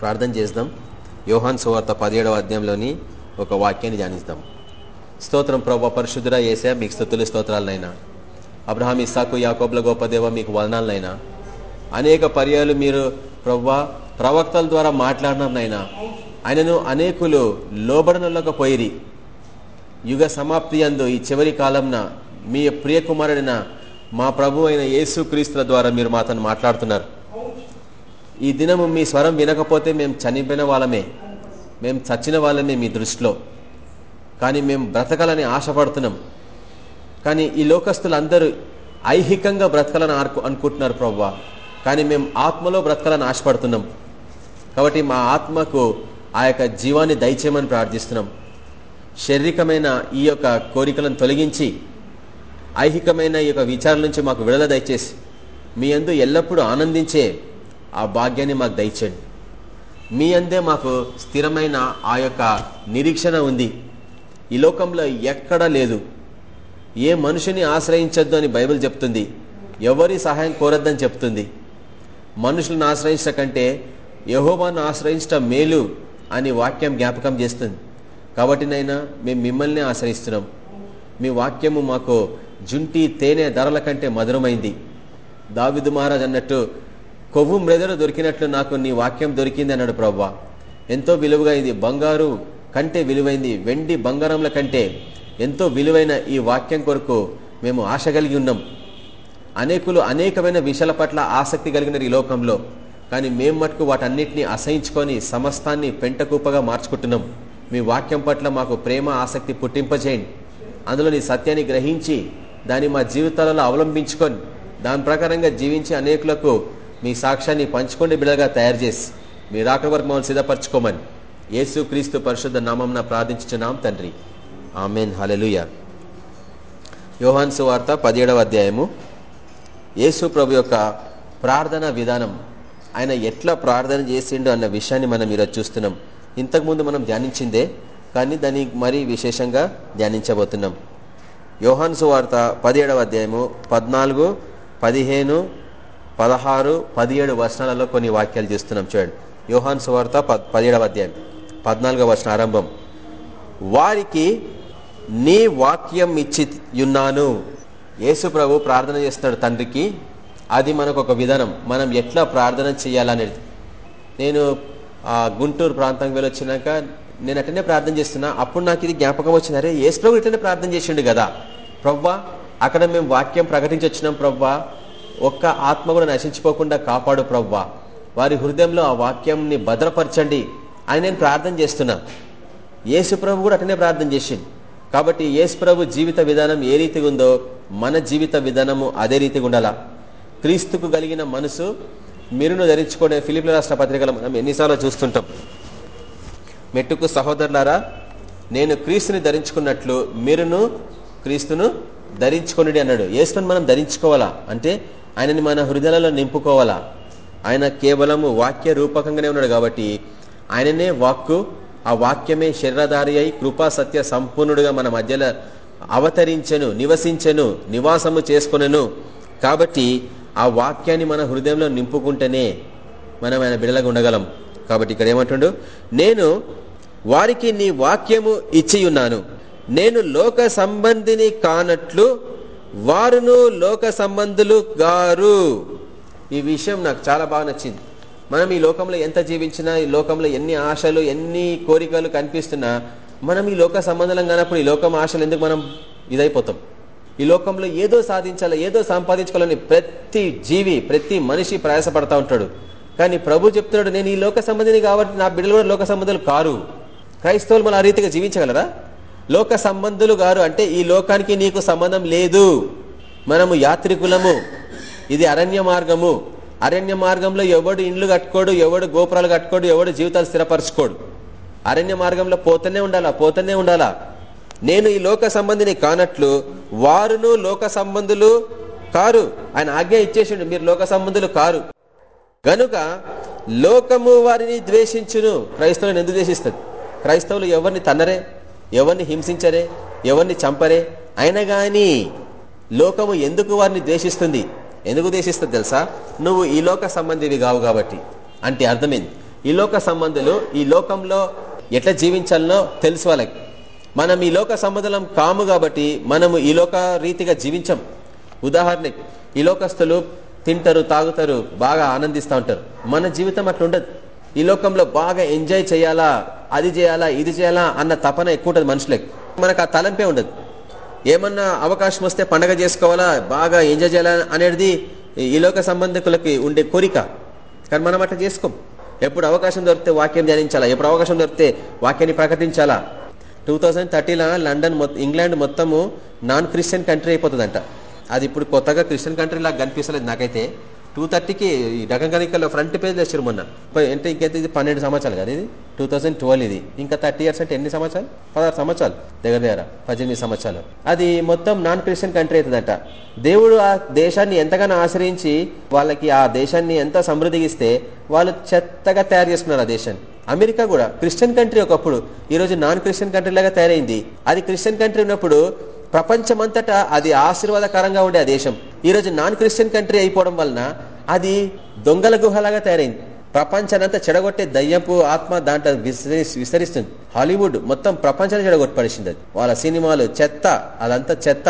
ప్రార్థన చేద్దాం. యోహాన్ సువార్త పదిహేడవ అధ్యాయంలోని ఒక వాక్యాన్ని ధ్యానిస్తాం స్తోత్రం ప్రభా పరిశుద్ధురా ఏసా మీకు స్థుతులు స్తోత్రాలనైనా. అబ్రహాం ఇస్సాకు యాకోబ్ల గొప్ప దేవ మీకు వదనాలనైనా. అనేక పర్యాలు మీరు ప్రవ్వా ప్రవక్తల ద్వారా మాట్లాడినారనైనా. ఆయనను అనేకులు లోబడనలోకపోయిరి యుగ సమాప్తి అందు ఈ చివరి కాలంన మీ ప్రియకుమారుడైన మా ప్రభు అయిన యేసు క్రీస్తుల ద్వారా మీరు మాతను మాట్లాడుతున్నారు. ఈ దినము మీ స్వరం వినకపోతే మేము చనిపోయిన వాళ్ళమే. మేము చచ్చిన వాళ్ళమే మీ దృష్టిలో. కానీ మేము బ్రతకాలని ఆశపడుతున్నాం. కానీ ఈ లోకస్తులందరూ ఐహికంగా బ్రతకాలని అనుకుంటున్నారు ప్రవ్వా. కానీ మేము ఆత్మలో బ్రతకాలని ఆశపడుతున్నాం. కాబట్టి మా ఆత్మకు ఆ యొక్క జీవాన్ని దయచేయమని ప్రార్థిస్తున్నాం. శారీరకమైన ఈ యొక్క కోరికలను తొలగించి ఐహికమైన ఈ యొక్క విచారాల నుంచి మాకు విడుదల దయచేసి మీ అందు ఎల్లప్పుడూ ఆనందించే ఆ భాగ్యాన్ని మాకు దయచండి మీ అందే మాకు స్థిరమైన ఆ యొక్క నిరీక్షణ ఉంది. ఈ లోకంలో ఎక్కడా లేదు. ఏ మనుషుని ఆశ్రయించొద్దు అని బైబిల్ చెప్తుంది. ఎవరి సహాయం కోరద్దని చెప్తుంది. మనుషులను ఆశ్రయించట కంటే యహోబాను ఆశ్రయించటం మేలు అని వాక్యం జ్ఞాపకం చేస్తుంది. కాబట్టి నైనా మేము మిమ్మల్ని ఆశ్రయిస్తున్నాం. మీ వాక్యము మాకు జుంటి తేనె ధరల కంటే మధురమైంది. దావిదు మహారాజ్ అన్నట్టు కొవ్వు మెదడు దొరికినట్లు నాకు నీ వాక్యం దొరికింది అన్నాడు ప్రవ్వా. ఎంతో విలువగా ఇది బంగారు కంటే విలువైంది వెండి బంగారంల కంటే ఎంతో విలువైన ఈ వాక్యం కొరకు మేము ఆశ కలిగి ఉన్నాం. అనేకులు అనేకమైన విషయాల పట్ల ఆసక్తి కలిగిన ఈ లోకంలో. కానీ మేం మటుకు వాటన్నిటిని అసహించుకొని సమస్తాన్ని పెంటకూపగా మార్చుకుంటున్నాం. మీ వాక్యం పట్ల మాకు ప్రేమ ఆసక్తి పుట్టింపజేయండి. అందులో నీ సత్యాన్ని గ్రహించి దాన్ని మా జీవితాలలో అవలంబించుకొని దాని ప్రకారంగా జీవించి అనేకులకు మీ సాక్ష్యాన్ని పంచుకోండి బిడగా తయారు చేసి. మీ రాక వరకు మమ్మల్ని సిద్ధపరచుకోమని యేసు క్రీస్తు పరిశుద్ధ నామం ప్రార్థించున్నాం తండ్రి. ఆమెన్. హలెలుయ యోహాన్ సువార్త పదిహేడవ అధ్యాయము. యేసు ప్రభు యొక్క ప్రార్థన విధానం ఆయన ఎట్లా ప్రార్థన చేసిండు అన్న విషయాన్ని మనం ఈరోజు చూస్తున్నాం. ఇంతకుముందు మనం ధ్యానించిందే కానీ దాన్ని మరీ విశేషంగా ధ్యానించబోతున్నాం. యోహాన్ సువార్త పదిహేడవ అధ్యాయము పద్నాలుగు పదిహేను పదహారు పదిహేడు వర్షాలలో కొన్ని వాక్యాలు చూస్తున్నాం చూడండి. యోహాన్ సువార్త పదిహేడవ అధ్యాయం పద్నాలుగవ వర్షం ఆరంభం. వారికి నీ వాక్యం ఇచ్చి ఉన్నాను యేసు ప్రభు ప్రార్థన చేస్తున్నాడు తండ్రికి. అది మనకు ఒక విధానం. మనం ఎట్లా ప్రార్థన చేయాలనేది. నేను గుంటూరు ప్రాంతం వెళ్ళొచ్చినాక నేను అట్టనే ప్రార్థన చేస్తున్నా. అప్పుడు నాకు ఇది జ్ఞాపకం వచ్చింది. అరే యేసు ప్రభు ఇట్లనే ప్రార్థన చేసిండు కదా. ప్రవ్వా అక్కడ మేము వాక్యం ప్రకటించి వచ్చినాం ప్రవ్వా. ఒక్క ఆత్మ కూడా నశించిపోకుండా కాపాడు ప్రవ్వా. వారి హృదయంలో ఆ వాక్యంని భద్రపరచండి అని నేను ప్రార్థన చేస్తున్నా. యేసుప్రభు కూడా అటనే ప్రార్థన చేసింది కాబట్టి యేసుప్రభు జీవిత విధానం ఏ రీతిగా ఉందో మన జీవిత విధానము అదే రీతిగా ఉండాలా. క్రీస్తుకు కలిగిన మనసు మీరును ధరించుకునే ఫిలిపిల రాష్ట్ర పత్రికలు మనం ఎన్నిసార్లు చూస్తుంటాం. మెట్టుకు సహోదరులారా నేను క్రీస్తుని ధరించుకున్నట్లు మీరును క్రీస్తును ధరించుకుని అన్నాడు. యేసుని మనం ధరించుకోవాలా? అంటే ఆయనని మన హృదయాలలో నింపుకోవాలా? ఆయన కేవలము వాక్య రూపకంగానే ఉన్నాడు కాబట్టి ఆయననే వాక్కు ఆ వాక్యమే శరీరధారి అయి కృపా సత్య సంపూర్ణుడుగా మన మధ్యలో అవతరించెను నివసించెను నివాసము చేసుకునను. కాబట్టి ఆ వాక్యాన్ని మన హృదయంలో నింపుకుంటేనే మనం ఆయన బిడలగా ఉండగలం. కాబట్టి ఇక్కడ ఏమంటుండు? నేను వారికి నీ వాక్యము ఇచ్చి ఉన్నాను నేను లోక సంబంధిని కానట్లు వారును లోక సంబంధులు గారు. ఈ విషయం నాకు చాలా బాగా నచ్చింది. మనం ఈ లోకంలో ఎంత జీవించినా ఈ లోకంలో ఎన్ని ఆశలు ఎన్ని కోరికలు కనిపిస్తున్నా మనం ఈ లోక సంబంధం కానప్పుడు ఈ లోకం ఆశలు ఎందుకు మనం ఇదైపోతాం? ఈ లోకంలో ఏదో సాధించాలి ఏదో సంపాదించుకోవాలని ప్రతి జీవి ప్రతి మనిషి ప్రయాసపడతా ఉంటాడు. కానీ ప్రభు చెప్తున్నాడు నేను ఈ లోక సంబంధిని కాబట్టి నా బిడ్డలు కూడా లోక సంబంధాలు కారు. క్రైస్తవులు మన ఆ రీతిగా జీవించగలరా? లోక సంబంధులు గారు అంటే ఈ లోకానికి నీకు సంబంధం లేదు. మనము యాత్రికులము. ఇది అరణ్య మార్గము. అరణ్య మార్గంలో ఎవడు ఇండ్లు కట్టుకోడు ఎవడు గోపురాలు కట్టుకోడు ఎవడు జీవితాలు స్థిరపరచుకోడు. అరణ్య మార్గంలో పోతూనే ఉండాలా? పోతూనే ఉండాలా? నేను ఈ లోక సంబంధిని కానట్లు వారును లోక సంబంధులు కారు. ఆయన ఆజ్ఞ ఇచ్చేసిండు మీరు లోక సంబంధులు కారు. గనుక లోకము వారిని ద్వేషించును. క్రైస్తవులను ఎందుకు ద్వేషిస్తుంది? క్రైస్తవులు ఎవరిని తన్నరే? ఎవరిని హింసించరే ఎవరిని చంపరే? అయినా కానీ లోకము ఎందుకు వారిని ద్వేషిస్తుంది? ఎందుకు ద్వేషిస్తుంది తెలుసా? నువ్వు ఈ లోక సంబంధివి కావు కాబట్టి. అంటే అర్థమైంది. ఈ లోక సంబంధులు ఈ లోకంలో ఎట్లా జీవించాలనో తెలుసు వాళ్ళకి. మనం ఈ లోక సంబంధం కాము కాబట్టి మనము ఈ లోక రీతిగా జీవించం. ఉదాహరణకి ఈ లోకస్తులు తింటారు తాగుతారు బాగా ఆనందిస్తూ ఉంటారు. మన జీవితం అట్లా ఉండదు ఈ లోకంలో బాగా ఎంజాయ్ చేయాలా అది చేయాలా ఇది చేయాలా అన్న తపన ఎక్కువ ఉంటుంది మనుషులకి. మనకు ఆ తలంపే ఉండదు. ఏమన్నా అవకాశం వస్తే పండగ చేసుకోవాలా బాగా ఎంజాయ్ చేయాలా అనేది ఈ లోక సంబంధికులకి ఉండే కోరిక. కానీ మనం అట్లా చేసుకోం. ఎప్పుడు అవకాశం దొరికితే వాక్యం ధ్యానించాలా ఎప్పుడు అవకాశం దొరికితే వాక్యాన్ని ప్రకటించాలా. టూ థౌజండ్ థర్టీలో లండన్ ఇంగ్లాండ్ మొత్తము నాన్ క్రిస్టియన్ కంట్రీ అయిపోతుందంట. అది ఇప్పుడు కొత్తగా క్రిస్టియన్ కంట్రీ లాగా కనిపిస్తలేదు నాకైతే. టూ థర్టీకి డకంకనికల్లో ఫ్రంట్ పేజ్ వేసారు మొన్న. అంటే ఇంకైతే ఇది పన్నెండు సంవత్సరాలు కదా ఇది? టూ థౌసండ్ ట్వెల్వ్ ఇది. ఇంకా థర్టీ ఇయర్స్ అంటే ఎన్ని సంవత్సరాలు? పదహారు సంవత్సరాలు. దగ్గర దగ్గర పద్దెనిమిది సంవత్సరాలు. అది మొత్తం నాన్ క్రిస్టియన్ కంట్రీ అవుతుందట. దేవుడు ఆ దేశాన్ని ఎంతగానో ఆశ్రయించి వాళ్ళకి ఆ దేశాన్ని ఎంత సమృద్ధిగిస్తే వాళ్ళు చెత్తగా తయారు చేసుకున్నారు ఆ దేశాన్ని. అమెరికా కూడా క్రిస్టియన్ కంట్రీ ఒకప్పుడు ఈరోజు నాన్ క్రిస్టియన్ కంట్రీ లాగా తయారైంది. అది క్రిస్టియన్ కంట్రీ ఉన్నప్పుడు ప్రపంచమంతటా అది ఆశీర్వాదకరంగా ఉండే ఆ దేశం. ఈరోజు నాన్ క్రిస్టియన్ కంట్రీ అయిపోవడం వలన అది దొంగల గుహలాగా తయారైంది. ప్రపంచానంతా చెడగొట్టే దయ్యపు ఆత్మ దాంట్లో విస్తరిస్తుంది. హాలీవుడ్ మొత్తం ప్రపంచాన్ని చిడగొట్టపడిచింది అది. వాళ్ళ సినిమాలు చెత్త అదంతా చెత్త.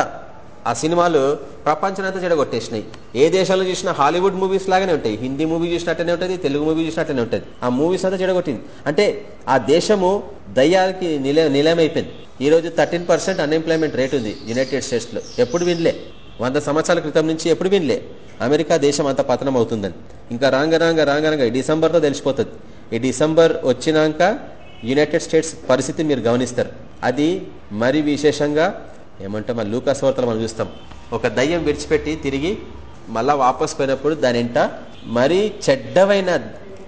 ఆ సినిమాలు ప్రపంచనంతా చెడగొట్టేసినాయి. ఏ దేశంలో చూసినా హాలీవుడ్ మూవీస్ లాగానే ఉంటాయి. హిందీ మూవీ చూసినట్టనే ఉంటుంది తెలుగు మూవీ చూసినట్టనే ఉంటుంది. ఆ మూవీస్ అంతా చెడగొట్టింది. అంటే ఆ దేశము దయ్యాలకి నిల నిలయమైపోయింది. ఈ రోజు థర్టీన్ పర్సెంట్ అన్ఎంప్లాయ్మెంట్ రేట్ ఉంది యునైటెడ్ స్టేట్స్లో ఎప్పుడు వినలే. వంద సంవత్సరాల క్రితం నుంచి ఎప్పుడు వినలే. అమెరికా దేశం అంత పతనం అవుతుందని. ఇంకా రాంగ రాంగ రాంగ రాంగ డిసెంబర్తో తెలిసిపోతుంది. ఈ డిసెంబర్ వచ్చినాక యునైటెడ్ స్టేట్స్ పరిస్థితి మీరు గమనిస్తారు. అది మరి విశేషంగా ఏమంటే మన లూకాస్వార్తలు మనం చూస్తాం. ఒక దయ్యం విడిచిపెట్టి తిరిగి మళ్ళా వాపస్ పోయినప్పుడు దాని ఇంట మరీ చెడ్డవైన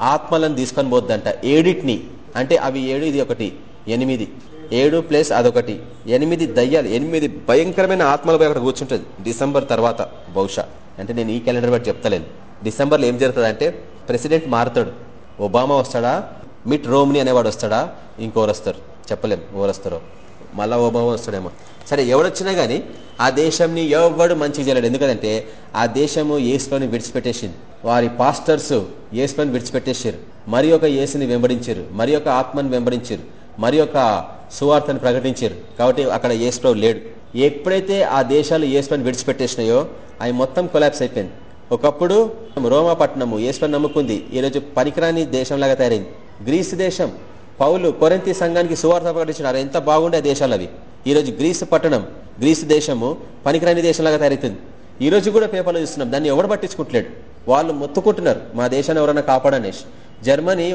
ఆత్మలను తీసుకొని పోద్దంట. ఏడిటిని. అంటే అవి ఏడు ఇది ఒకటి ఎనిమిది. ఏడు ప్లస్ అదొకటి. ఎనిమిది దయ్యాలు ఎనిమిది భయంకరమైన ఆత్మలపై అక్కడ కూర్చుంటుంది. డిసెంబర్ తర్వాత బహుశా. అంటే నేను ఈ క్యాలెండర్ బట్టి చెప్తలేను. డిసెంబర్లో ఏం జరుగుతుంది అంటే ప్రెసిడెంట్ మారుతాడు. ఒబామా వస్తాడా? మిట్ రోమ్ని అనేవాడు వస్తాడా? ఇంకోరు వస్తారు. చెప్పలేం ఎవరు వస్తారో. మళ్ళా ఒబామా వస్తాడేమో. సరే ఎవడొచ్చినా కానీ ఆ దేశంని ఎవడు మంచిగా చేయలేడు. ఎందుకంటే ఆ దేశము ఏసులోని విడిచిపెట్టేసింది. వారి పాస్టర్స్ ఏసులోని విడిచిపెట్టేసారు మరి ఒక ఏసుని వెంబడించారు. మరి ఒక ఆత్మని వెంబడించారు. మరి ఒక సువార్తను ప్రకటించారు. కాబట్టి అక్కడ ఏసులో లేడు. ఎప్పుడైతే ఆ దేశాలు ఏసుపని విడిచిపెట్టేసినాయో అవి మొత్తం కొలాప్స్ అయిపోయింది. ఒకప్పుడు రోమాపట్నము ఏసుపని నమ్ముకుంది. ఈరోజు పనికిరాని దేశంలాగా తయారైంది. గ్రీసు దేశం. పౌలు కొరంతి సంఘానికి సువార్త ప్రకటించినారు. ఎంత బాగుండే దేశాలు అవి. ఈరోజు గ్రీసు పట్టణం గ్రీసు దేశము పనికిరాని దేశంలాగా తయారవుతుంది ఈ రోజు కూడా పేపర్లో చూస్తున్నాం దాన్ని ఎవడు పట్టించుకుంటలేడు. వాళ్ళు మొత్తుకుంటున్నారు మా దేశాన్ని ఎవరైనా కాపాడనేసి జర్మనీ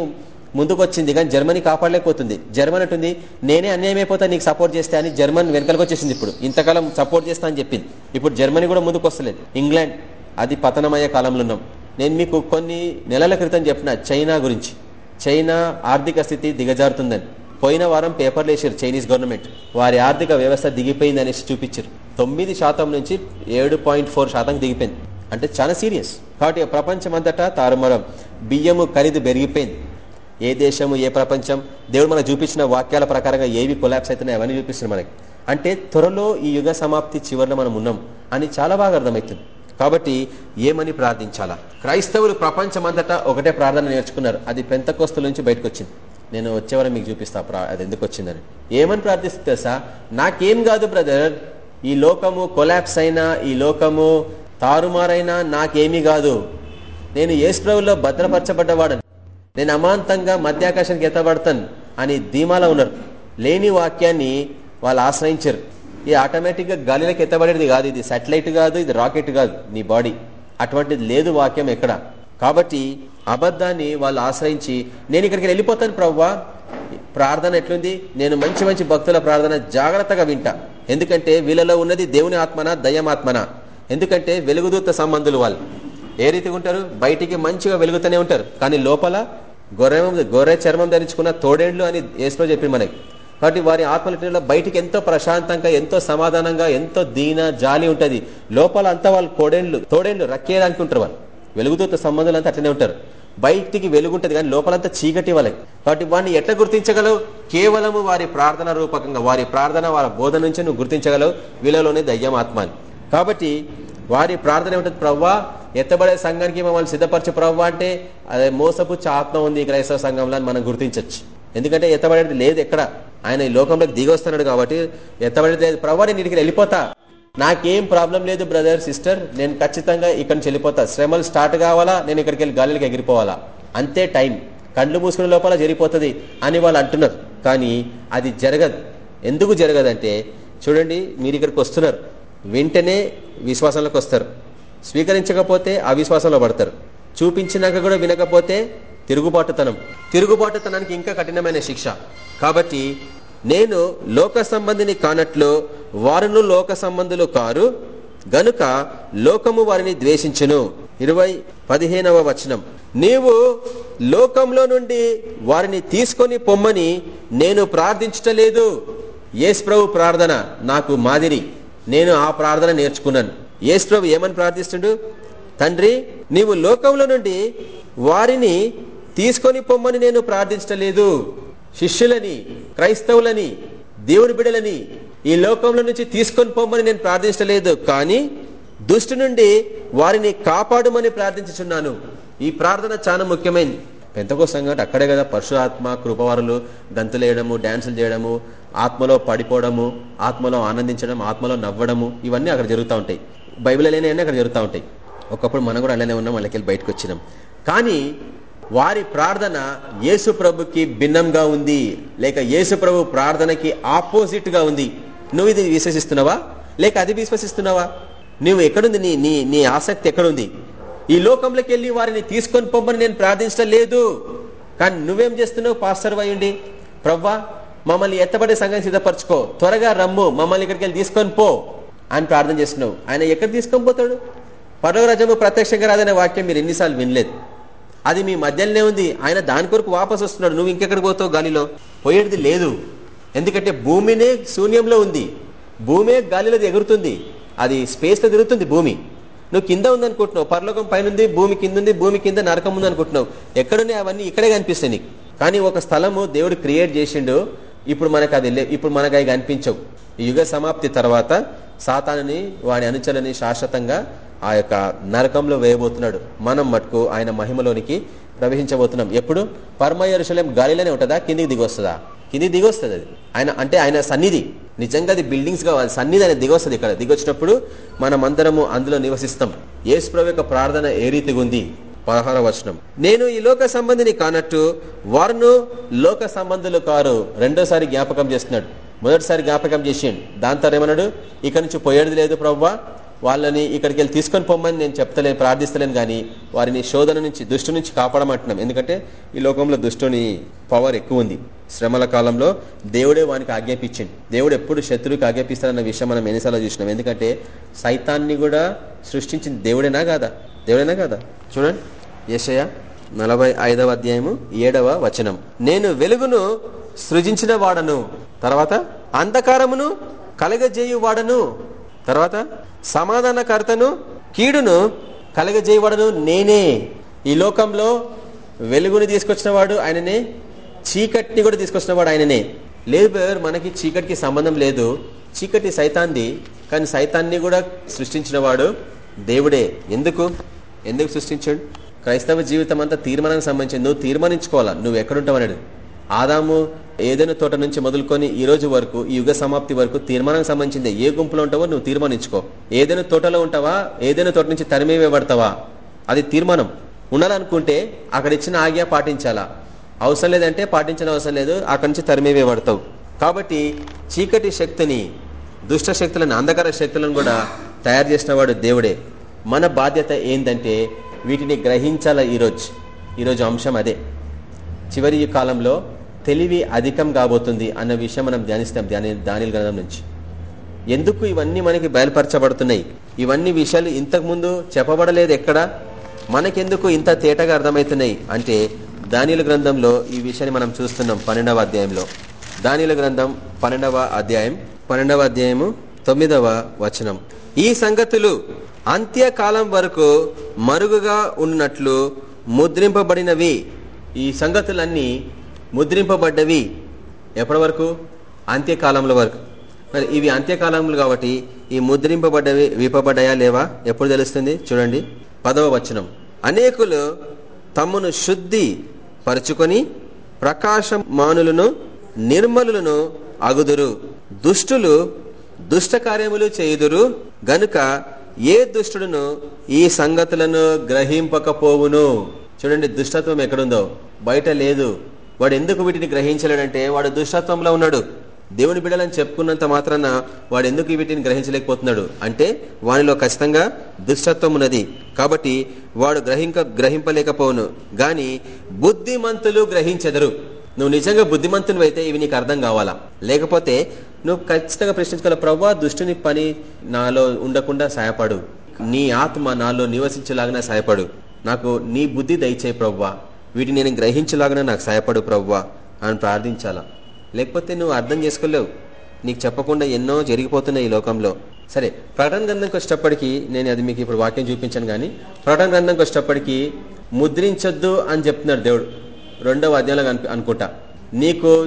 ముందుకొచ్చింది కానీ జర్మనీ కాపాడలేకపోతుంది. జర్మన్ అంటుంది నేనే అన్యాయమైపోతా నీకు సపోర్ట్ చేస్తే అని జర్మన్ వెనకలకు వచ్చేసింది ఇప్పుడు. ఇంతకాలం సపోర్ట్ చేస్తా అని చెప్పింది. ఇప్పుడు జర్మనీ కూడా ముందుకు వస్తలేదు. ఇంగ్లాండ్ అది పతనమయ్యే కాలంలో ఉన్నాం. నేను మీకు కొన్ని నెలల క్రితం చెప్పిన చైనా గురించి. చైనా ఆర్థిక స్థితి దిగజారుతుందని. పోయిన వారం పేపర్లు వేసారు చైనీస్ గవర్నమెంట్. వారి ఆర్థిక వ్యవస్థ దిగిపోయింది అనేసి చూపించారు తొమ్మిది శాతం నుంచి ఏడు పాయింట్ ఫోర్ శాతం దిగిపోయింది. అంటే చాలా సీరియస్. కాబట్టి ప్రపంచం అంతటా తారుమారం. బియ్యము ఖరీదు పెరిగిపోయింది. ఏ దేశము ఏ ప్రపంచం? దేవుడు మనకు చూపించిన వాక్యాల ప్రకారంగా ఏవి కొలాప్స్ అవుతున్నాయి అవన్నీ చూపిస్తున్నాయి మనకి. అంటే త్వరలో ఈ యుగ సమాప్తి చివరిలో మనం ఉన్నాం అని చాలా బాగా అర్థమవుతుంది. కాబట్టి ఏమని ప్రార్థించాలా? క్రైస్తవులు ప్రపంచమంతటా ఒకటే ప్రార్థన నేర్చుకున్నారు. అది పెంతకోస్తుల నుంచి బయటకు వచ్చింది నేను వచ్చేవారు మీకు చూపిస్తా అది ఎందుకు వచ్చిందని. ఏమని ప్రార్థిస్తే సార్ నాకేం కాదు బ్రదర్ ఈ లోకము కొలాప్స్ అయినా ఈ లోకము తారుమారైనా నాకేమీ కాదు. నేను ఏసుప్రభుల్లో భద్రపరచబడ్డవాడని. నేను అమాంతంగా మధ్యాకాశానికి ఎత్తబడతాను అని ధీమాలో ఉన్నారు. లేని వాక్యాన్ని వాళ్ళు ఆశ్రయించారు. ఇది ఆటోమేటిక్గా గాలిలోకి ఎత్తబడేది కాదు ఇది సాటిలైట్ కాదు ఇది రాకెట్ కాదు నీ బాడీ. అటువంటిది లేదు వాక్యం ఎక్కడ? కాబట్టి అబద్ధాన్ని వాళ్ళు ఆశ్రయించి నేను ఇక్కడికి వెళ్ళిపోతాను ప్రవ్వా. ప్రార్థన ఎట్లుంది? నేను మంచి మంచి భక్తుల ప్రార్థన జాగ్రత్తగా వింటా. ఎందుకంటే వీళ్ళలో ఉన్నది దేవుని ఆత్మన దయ్యమాత్మన? ఎందుకంటే వెలుగుదూత సంబంధులు వాళ్ళు. ఏ రీతిగా ఉంటారు? బయటికి మంచిగా వెలుగుతూనే ఉంటారు. కానీ లోపల గొర్రె గొర్రె చర్మం ధరించుకున్న తోడేండ్లు అని ఏసులో చెప్పి మనకి. కాబట్టి వారి ఆత్మల బయటికి ఎంతో ప్రశాంతంగా ఎంతో సమాధానంగా ఎంతో దీన జాలి ఉంటుంది. లోపల అంతా వాళ్ళు కోడేండ్లు తోడేండ్లు రక్కేయడానికి ఉంటారు వాళ్ళు. వెలుగుతో సంబంధాలు అంతా అట్లనే ఉంటారు. బయటికి వెలుగుంటది కానీ లోపలంతా చీకటి వాళ్ళకి కాబట్టి వాడిని ఎట్లా గుర్తించగలవు? కేవలము వారి ప్రార్థన రూపకంగా వారి ప్రార్థన వారి బోధ నుంచి నువ్వు గుర్తించగలవు. వీళ్ళలోనే దయ్యం ఆత్మ కాబట్టి వారి ప్రార్థన ఏమిటది ప్రవ్వా? ఎత్తబడే సంఘానికి మమ్మల్ని సిద్ధపరచు ప్రవ్వా అంటే అదే మోసపు ఆత్మ ఉంది క్రైస్తవ సంఘంలో అని మనం గుర్తించవచ్చు ఎందుకంటే ఎత్తబడేది లేదు ఎక్కడ. ఆయన ఈ లోకంలోకి దిగొస్తున్నాడు కాబట్టి ఎత్తబడేది లేదు. ప్రవ్వా నేను వెళ్ళిపోతా. నాకేం ప్రాబ్లం లేదు బ్రదర్ సిస్టర్. నేను ఖచ్చితంగా ఇక్కడ నుంచి వెళ్ళిపోతా. శ్రమలు స్టార్ట్ కావాలా? నేను ఇక్కడికి వెళ్ళి గాలికి ఎగిరిపోవాలా? అంతే టైం. కళ్ళు మూసుకునే లోపల జరిగిపోతుంది అని వాళ్ళు అంటున్నారు. కానీ అది జరగదు. ఎందుకు జరగదంటే చూడండి మీరు ఇక్కడికి వస్తున్నారు. వెంటనే విశ్వాసంలోకి వస్తారు. స్వీకరించకపోతే అవిశ్వాసంలో పడతారు. చూపించినాక కూడా వినకపోతే తిరుగుబాటుతనం. తిరుగుబాటుతనానికి ఇంకా కఠినమైన శిక్ష. కాబట్టి నేను లోక సంబంధిని కానట్లు వారును లోక సంబంధులు కారు గనుక లోకము వారిని ద్వేషించును. ఇరవై పదిహేనవ వచనం. నీవు లోకంలో నుండి వారిని తీసుకొని పొమ్మని నేను ప్రార్థించటలేదు. యేసు ప్రభు ప్రార్థన నాకు మాదిరి. నేను ఆ ప్రార్థన నేర్చుకున్నాను. యేసు ఏమని ప్రార్థిస్తుడు? తండ్రి నీవు లోకంలో నుండి వారిని తీసుకొని పొమ్మని నేను ప్రార్థించటలేదు. శిష్యులని క్రైస్తవులని దేవుని బిడలని ఈ లోకంలో నుంచి తీసుకొని పోమని నేను ప్రార్థించలేదు. కానీ దుష్టి నుండి వారిని కాపాడుమని ప్రార్థించుచున్నాను. ఈ ప్రార్థన చాలా ముఖ్యమైనది పెంతకోసం సంఘటన అక్కడే కదా పరశురాత్మ కృపవారులు గంతులేయడము డ్యాన్సులు చేయడము ఆత్మలో పడిపోవడము ఆత్మలో ఆనందించడం ఆత్మలో నవ్వడము ఇవన్నీ అక్కడ జరుగుతూ ఉంటాయి. బైబిల్ అనే అక్కడ జరుగుతూ ఉంటాయి. ఒకప్పుడు మనం కూడా అలానే ఉన్నాం వాళ్ళకి బయటకు వచ్చినాం. కానీ వారి ప్రార్థన యేసు ప్రభుకి భిన్నంగా ఉంది. లేక యేసు ప్రభు ప్రార్థనకి ఆపోజిట్గా ఉంది. నువ్వు ఇది విశ్వసిస్తున్నావా? లేక అది విశ్వసిస్తున్నావా? నువ్వు ఎక్కడుంది? నీ నీ నీ ఆసక్తి ఎక్కడుంది? ఈ లోకంలోకి వెళ్ళి వారిని తీసుకొని పొమ్మని నేను ప్రార్థించడం లేదు. కానీ నువ్వేం చేస్తున్నావు? పాస్టర్ అయ్యండి. ప్రవ్వా మమ్మల్ని ఎత్తబడే సంఘం సిద్ధపరచుకో. త్వరగా రమ్ము. మమ్మల్ని ఇక్కడికి వెళ్ళి తీసుకొని పో అని ప్రార్థన చేస్తున్నావు. ఆయన ఎక్కడ తీసుకొని పోతాడు? పర్వరాజము ప్రత్యక్షంగా రాదనే వాక్యం మీరు ఎన్నిసార్లు వినలేదు. అది మీ మధ్యలోనే ఉంది. ఆయన దాని కొరకు వాపసు వస్తున్నాడు. నువ్వు ఇంకెక్కడికి పోతావు గాలిలో? పోయేది లేదు. ఎందుకంటే భూమినే శూన్యంలో ఉంది. భూమే గాలిలో ఎగురుతుంది. అది స్పేస్లో తిరుగుతుంది భూమి. నువ్వు కింద ఉందనుకుంటున్నావు. పరలోకం పైన ఉంది భూమి కింద ఉంది భూమి కింద నరకం ఉంది అనుకుంటున్నావు ఎక్కడున్నాయి అవన్నీ ఇక్కడే కనిపిస్తాయి నీకు. కానీ ఒక స్థలము దేవుడు క్రియేట్ చేసిండు. ఇప్పుడు మనకు అది ఇప్పుడు మనకు అవి కనిపించవు. యుగ సమాప్తి తర్వాత సాతానుని వాడి అనుచరుని శాశ్వతంగా ఆ యొక్క నరకంలో వేయబోతున్నాడు. మనం మటుకు ఆయన మహిమలోనికి ప్రవేశించబోతున్నాం ఎప్పుడు? పరమయరుశలేం గాలిలోనే ఉంటుందా? కిందికి దిగొస్తుందా కిందికి దిగొస్తుంది అది. ఆయన అంటే ఆయన సన్నిధి. నిజంగా అది బిల్డింగ్స్ కావాలి. సన్నిధి అనేది దిగొస్తుంది ఇక్కడ. దిగొచ్చినప్పుడు మనం అందరము అందులో నివసిస్తాం. ఏసుప్రభు యొక్క ప్రార్థన ఏ రీతిగా ఉంది? పదహార వచనం. నేను ఈ లోక సంబంధిని కానట్టు వారును లోక సంబంధులు కారు. రెండోసారి జ్ఞాపకం చేస్తున్నాడు. మొదటిసారి జ్ఞాపకం చేసిండు దాని తర్వాత ఏమన్నాడు? ఇక్కడి నుంచి పోయేది లేదు ప్రవ్వా. వాళ్ళని ఇక్కడికి వెళ్ళి తీసుకొని పొమ్మని నేను చెప్తలేను ప్రార్థిస్తలేను కానీ వారిని శోధన నుంచి దుష్టు నుంచి కాపాడమంటున్నాం. ఎందుకంటే ఈ లోకంలో దుష్టుని పవర్ ఎక్కువ ఉంది. శ్రమల కాలంలో దేవుడే వానికి ఆజ్ఞాపించింది దేవుడు ఎప్పుడు శత్రువుకి ఆజ్ఞాపిస్తారన్న విషయం మనం ఎన్నిసార్లు చూసినాం. ఎందుకంటే సైతాన్ని కూడా సృష్టించింది దేవుడేనా కాదా? దేవుడేనా కాదా? చూడండి. యశయ నలభై ఐదవ అధ్యాయము ఏడవ వచనం. నేను వెలుగును సృజించిన వాడను తర్వాత అంధకారమును కలగజేయు వాడను తర్వాత సమాధానకర్తను కీడును కలగజేయవాడను నేనే. ఈ లోకంలో వెలుగుని తీసుకొచ్చిన వాడు ఆయననే చీకటిని కూడా తీసుకొచ్చిన వాడు ఆయననే. లేదు బ్రదర్ మనకి చీకటికి సంబంధం లేదు. చీకటి సైతాంది కానీ సైతాన్ని కూడా సృష్టించిన వాడు దేవుడే. ఎందుకు? ఎందుకు సృష్టించాడు? క్రైస్తవ జీవితం అంతా తీర్మానానికి సంబంధించి నువ్వు తీర్మానించుకోవాలా? నువ్వు ఎక్కడుంటావు అనేది. ఆదాము ఏదైనా తోట నుంచి మొదలుకొని ఈ రోజు వరకు ఈ యుగ సమాప్తి వరకు తీర్మానానికి సంబంధించింది ఏ గుంపులో ఉంటావో నువ్వు తీర్మానించుకో. ఏదైనా తోటలో ఉంటావా? ఏదైనా తోట నుంచి తరిమేవేయబడతావా? అది తీర్మానం. ఉండాలనుకుంటే అక్కడ ఇచ్చిన ఆజ్ఞ పాటించాలా? అవసరం లేదంటే పాటించిన అవసరం లేదు అక్కడి నుంచి తరిమేవేయబడతావు. కాబట్టి చీకటి శక్తిని దుష్ట శక్తులను అంధకార శక్తులను కూడా తయారు చేసిన వాడు దేవుడే. మన బాధ్యత ఏంటంటే వీటిని గ్రహించాలా ఈరోజు? ఈరోజు అంశం అదే. చివరి కాలంలో తెలివి అధికం కాబోతుంది అన్న విషయం మనం ధ్యానిస్తాం ధ్యాని దానిల గ్రంథం నుంచి. ఎందుకు ఇవన్నీ మనకి బయలుపరచబడుతున్నాయి? ఇవన్నీ విషయాలు ఇంతకుముందు చెప్పబడలేదు ఎక్కడ? మనకెందుకు ఇంత తేటగా అర్థమవుతున్నాయి? అంటే దానిల గ్రంథంలో ఈ విషయాన్ని మనం చూస్తున్నాం పన్నెండవ అధ్యాయంలో. దానిల గ్రంథం పన్నెండవ అధ్యాయం పన్నెండవ అధ్యాయము తొమ్మిదవ వచనం. ఈ సంగతులు అంత్యకాలం వరకు మరుగుగా ఉన్నట్లు ముద్రింపబడినవి. ఈ సంగతులన్నీ ముద్రింపబడ్డవి. ఎప్పటి వరకు? అంత్యకాలముల వరకు. మరి ఇవి అంత్యకాలములు కాబట్టి ఈ ముద్రింపబడ్డవి విప్పబడ్డాయా లేవా? ఎప్పుడు తెలుస్తుంది? చూడండి. పదవ వచనం. అనేకులు తమ్మును శుద్ధి పరుచుకొని ప్రకాశమానులను నిర్మలులను అగుదురు. దుష్టులు దుష్ట కార్యములు చేయుదురు. గనుక ఏ దుష్టుడును ఈ సంగతులను గ్రహింపకపోవును? చూడండి దుష్టత్వం ఎక్కడుందో. బయట లేదు. వాడు ఎందుకు వీటిని గ్రహించలేడంటే వాడు దుష్టత్వంలో ఉన్నాడు. దేవుని బిడ్డలని చెప్పుకున్నంత మాత్రాన వాడు ఎందుకు వీటిని గ్రహించలేకపోతున్నాడు? అంటే వానిలో ఖచ్చితంగా దుష్టత్వం ఉన్నది. కాబట్టి వాడు గ్రహింక గ్రహింపలేకపోవును. గాని బుద్ధిమంతులు గ్రహించెదరు. నువ్వు నిజంగా బుద్ధిమంతులు అయితే ఇవి నీకు అర్థం కావాలా? లేకపోతే నువ్వు ఖచ్చితంగా ప్రశ్నించుకోవాలి ప్రవ్వా దుష్టుని పని నాలో ఉండకుండా సహాయపడు. నీ ఆత్మ నాలో నివసించేలాగానే సహాయపడు. నాకు నీ బుద్ధి దయచేయి ప్రవ్వా. వీటిని నేను గ్రహించేలాగానే నాకు సహాయపడు ప్రవ్వా అని ప్రార్థించాలా. లేకపోతే నువ్వు అర్థం చేసుకోలేవు. నీకు చెప్పకుండా ఎన్నో జరిగిపోతున్నాయి ఈ లోకంలో. సరే ప్రకటన గ్రంథంకి వచ్చేటప్పటికి నేను అది మీకు ఇప్పుడు వాక్యం చూపించాను కానీ ప్రకటన గ్రంథంకి వచ్చేటప్పటికి ముద్రించొద్దు అని చెప్తున్నాడు దేవుడు. రెండవ అధ్యాయంలో అనుకుంటా. నీకు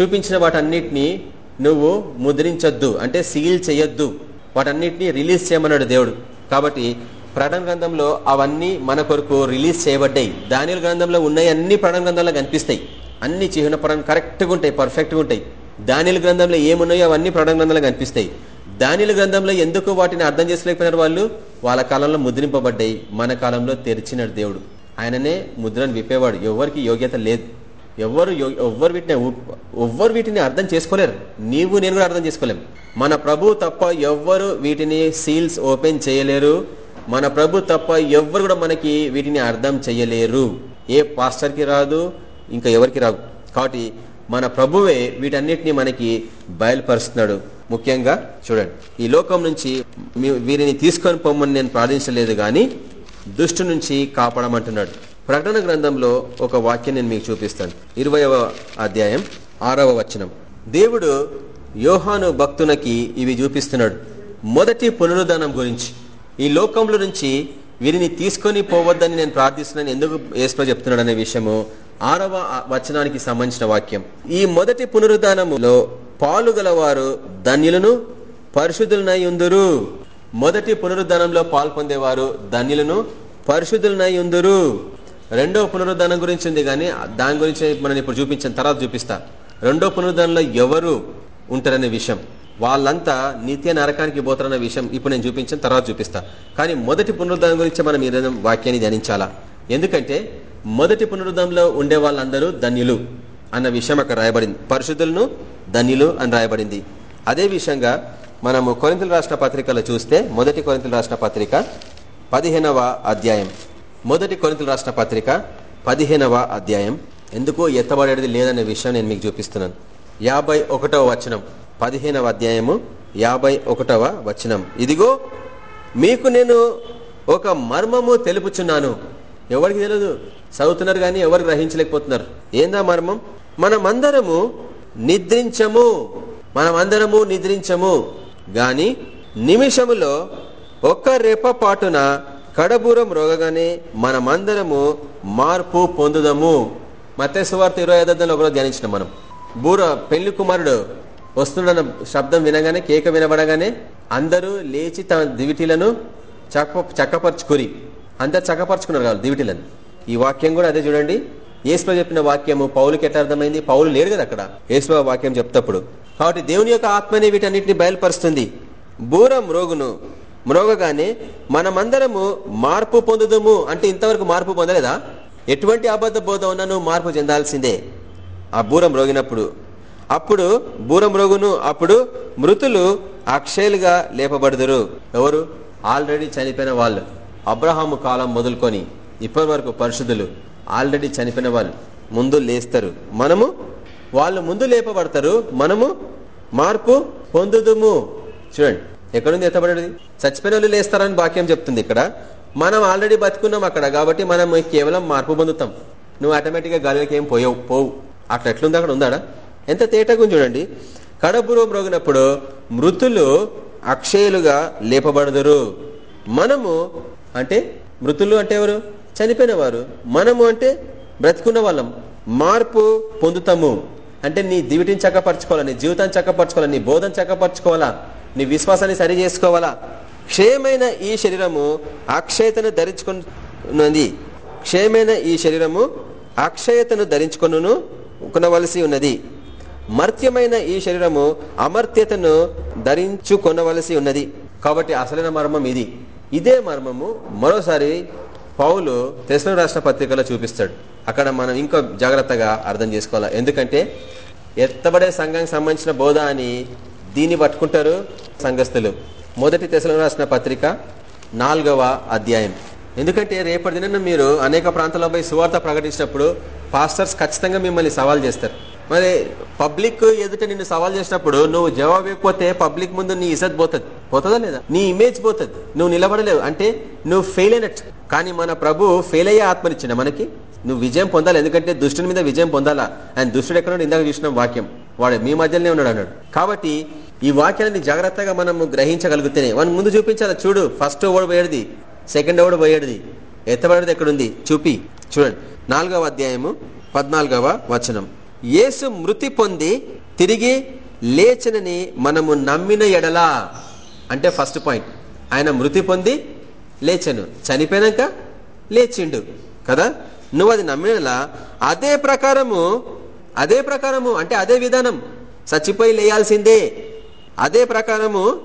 చూపించిన వాటన్నిటినీ నువ్వు ముద్రించొద్దు. అంటే సీల్ చేయొద్దు. వాటన్నిటిని రిలీజ్ చేయమన్నాడు దేవుడు. కాబట్టి ప్రకటన గ్రంథంలో అవన్నీ మన కొరకు రిలీజ్ చేయబడ్డాయి. దానిల గ్రంథంలో ఉన్నాయి అన్ని ప్రకటన గ్రంథంలో కనిపిస్తాయి. అన్ని చిహ్న పరం కరెక్ట్గా ఉంటాయి పర్ఫెక్ట్గా ఉంటాయి. దానిల గ్రంథంలో ఏమున్నాయో అవన్నీ ప్రకటన గ్రంథంలో కనిపిస్తాయి. దానిల గ్రంథంలో ఎందుకు వాటిని అర్థం చేసుకోలేకపోయినారు వాళ్ళు? వాళ్ళ కాలంలో ముద్రింపబడ్డాయి మన కాలంలో తెరిచినాడు దేవుడు. ఆయననే ముద్రను విప్పేవాడు. ఎవరికి యోగ్యత లేదు. ఎవరు ఎవ్వరు వీటిని ఎవ్వరు వీటిని అర్థం చేసుకోలేరు. నీవు నేను కూడా అర్థం చేసుకోలేము మన ప్రభు తప్ప ఎవ్వరు వీటిని సీల్స్ ఓపెన్ చేయలేరు. మన ప్రభు తప్ప ఎవ్వరు కూడా మనకి వీటిని అర్థం చేయలేరు. ఏ పాస్టర్కి రాదు ఇంకా ఎవరికి రాదు. కాబట్టి మన ప్రభువే వీటన్నిటిని మనకి బయలుపరుస్తున్నాడు. ముఖ్యంగా చూడండి ఈ లోకం నుంచి వీరిని తీసుకొని పొమ్మని నేను ప్రార్థించలేదు గాని దుష్టు నుంచి కాపాడమంటున్నాడు. ప్రకటన గ్రంథంలో ఒక వాక్యం నేను మీకు చూపిస్తాను. ఇరవయవ అధ్యాయం ఆరవ వచనం. దేవుడు యోహాను భక్తునకి ఇవి చూపిస్తున్నాడు. మొదటి పునరుద్ధానం గురించి. ఈ లోకంలో నుంచి వీరిని తీసుకొని పోవద్దని నేను ప్రార్థిస్తున్నాను. ఎందుకు ఏసులో చెప్తున్నాడు అనే విషయము? ఆరవ వచనానికి సంబంధించిన వాక్యం. ఈ మొదటి పునరుద్ధానములో పాలు గలవారు ధన్యులను పరిశుద్ధులనై ఉందురు మొదటి పునరుద్ధానంలో పాల్పొందేవారు ధన్యులను పరిశుద్ధులనై ఉందరు రెండవ పునరుద్ధానం గురించి ఉంది కానీ దాని గురించి మనం ఇప్పుడు చూపించిన తర్వాత చూపిస్తా. రెండో పునరుద్ధానంలో ఎవరు ఉంటారనే విషయం. వాళ్ళంతా నిత్య నరకానికి పోతారన్న విషయం ఇప్పుడు నేను చూపించిన తర్వాత చూపిస్తా. కానీ మొదటి పునరుద్ధరణ గురించి మనం ఈ వాక్యాన్ని ధ్యానించాలా? ఎందుకంటే మొదటి పునరుద్ధంలో ఉండే వాళ్ళందరూ ధన్యులు అన్న విషయం అక్కడ రాయబడింది. పరిశుద్ధులను ధన్యులు అని రాయబడింది. అదే విషయంగా మనము కొరింతలు రాష్ట్ర పత్రికలో చూస్తే మొదటి కొరింతలు రాష్ట్ర పత్రిక పదిహేనవ అధ్యాయం. మొదటి కొరింతలు రాష్ట్ర పత్రిక పదిహేనవ అధ్యాయం. ఎందుకో ఎత్తబడేది లేదనే విషయం నేను మీకు చూపిస్తున్నాను. యాభై ఒకటవ వచనం. పదిహేనవ అధ్యాయము యాభై ఒకటవ వచనం. ఇదిగో మీకు నేను ఒక మర్మము తెలుపుచున్నాను. ఎవరికి తెలియదు చదువుతున్నారు కానీ ఎవరు గ్రహించలేకపోతున్నారు. ఏందా మర్మం? మనమందరము నిద్రించము. మనమందరము నిద్రించము. గాని నిమిషములో ఒక్క రెప్ప పాటున కడబూరం రోగగానే మనమందరము మార్పు పొందుదము. మతే ఇరవై ఐదు ఒకరోజు ధ్యానించిన మనం. బూర పెళ్ళి కుమారుడు వస్తున్న శబ్దం వినగానే కేక వినబడగానే అందరూ లేచి తమ దివిటీలను చక్క చక్కపరుచుకురి అందరు చక్కపరుచుకున్నారు కాదు దివిటీలను. ఈ వాక్యం కూడా అదే చూడండి. ఏసులో చెప్పిన వాక్యము పౌలుకి ఎట్లా అర్థమైంది? పౌలు లేడు కదా అక్కడ. ఏసులో వాక్యం చెప్తప్పుడు. కాబట్టి దేవుని యొక్క ఆత్మనే వీటన్నిటిని బయలుపరుస్తుంది. బూరం మ్రోగును మ్రోగగానే మనమందరము మార్పు పొందుదము. అంటే ఇంతవరకు మార్పు పొందలేదా? ఎటువంటి అబద్ధ బోధ ఉన్నా మార్పు చెందాల్సిందే. ఆ బూరం రోగినప్పుడు. అప్పుడు బూరం రోగును అప్పుడు మృతులు అక్షయులుగా లేపబడుదురు. ఎవరు? ఆల్రెడీ చనిపోయిన వాళ్ళు. అబ్రహాము కాలం మొదలుకొని ఇప్పటి వరకు పరిశుద్ధులు ఆల్రెడీ చనిపోయిన వాళ్ళు ముందు లేస్తారు. మనము వాళ్ళు ముందు లేపబడతారు. మనము మార్పు పొందుదుము. చూడండి ఎక్కడుంది ఎత్తబడేది? చచ్చిపోయిన వాళ్ళు లేస్తారని వాక్యం చెప్తుంది ఇక్కడ. మనం ఆల్రెడీ బతుకున్నాం అక్కడ కాబట్టి మనం కేవలం మార్పు పొందుతాం. నువ్వు ఆటోమేటిక్గా గాలికి ఏం పోయవు పోవు. అట్లా ఎట్లుంది? అక్కడ ఉందాడా? ఎంత తేటగా చూడండి. కడబురం రోగినప్పుడు మృతులు అక్షయులుగా లేపబడదురు. మనము అంటే మృతులు అంటే ఎవరు? చనిపోయిన వారు మనము అంటే బ్రతికున్న వాళ్ళం. మార్పు పొందుతాము. అంటే నీ దివిటిని చక్కపరచుకోవాలా? నీ జీవితాన్ని చక్కపరచుకోవాలా? నీ బోధన చక్కపరచుకోవాలా? నీ విశ్వాసాన్ని సరి చేసుకోవాలా? క్షయమైన ఈ శరీరము అక్షయతను ధరించుకున్నది. క్షయమైన ఈ శరీరము అక్షయతను ధరించుకును కొనవలసి ఉన్నది. మర్త్యమైన ఈ శరీరము అమర్త్యతను ధరించు కొనవలసి ఉన్నది. కాబట్టి అసలైన మర్మం ఇది. ఇదే మర్మము మరోసారి పౌలు తెసలు రాష్ట్ర పత్రికలో చూపిస్తాడు. అక్కడ మనం ఇంకా జాగ్రత్తగా అర్థం చేసుకోవాలి. ఎందుకంటే ఎత్తబడే సంఘానికి సంబంధించిన బోధ అని దీన్ని పట్టుకుంటారు సంఘస్థులు. మొదటి తెసలు రాసిన పత్రిక నాలుగవ అధ్యాయం. ఎందుకంటే రేపటి దిన మీరు అనేక ప్రాంతాల్లో పోయి సువార్త ప్రకటించినప్పుడు పాస్టర్స్ ఖచ్చితంగా మిమ్మల్ని సవాల్ చేస్తారు. మరి పబ్లిక్ ఎదుట నిన్ను సవాల్ చేసినప్పుడు నువ్వు జవాబు ఇవ్వకపోతే పబ్లిక్ ముందు నీ ఇజత్ పోతుంది. పోతుందా లేదా? నీ ఇమేజ్ పోతుంది. నువ్వు నిలబడలేవు. అంటే నువ్వు ఫెయిల్ అయినట్టు. కానీ మన ప్రభు ఫెయిల్ అయ్యే ఆత్మనిచ్చిన మనకి. నువ్వు విజయం పొందాలి. ఎందుకంటే దుష్టుని మీద విజయం పొందాలా? ఆయన దుష్టుడు ఎక్కడ ఇందాక చూసిన వాక్యం. వాడు మీ మధ్యలోనే ఉన్నాడు అన్నాడు. కాబట్టి ఈ వాక్యాన్ని జాగ్రత్తగా మనము గ్రహించగలిగితేనే. వాని ముందు చూపించాలి. చూడు ఫస్ట్ ఓడిపోయేది సెకండ్ ఎవడు పోయేది ఎత్తబడేది ఎక్కడుంది? చూపి. చూడండి. నాలుగవ అధ్యాయము పద్నాలుగవ వచనం. యేసు మృతి పొంది తిరిగి లేచనని మనము నమ్మిన ఎడలా. అంటే ఫస్ట్ పాయింట్ ఆయన మృతి పొంది లేచను. చనిపోయినాక లేచిండు. కదా? నువ్వు అది నమ్మినలా? అదే ప్రకారము అదే ప్రకారము అంటే అదే విధానం. చచ్చిపోయి లేయాల్సిందే. అదే ప్రకారము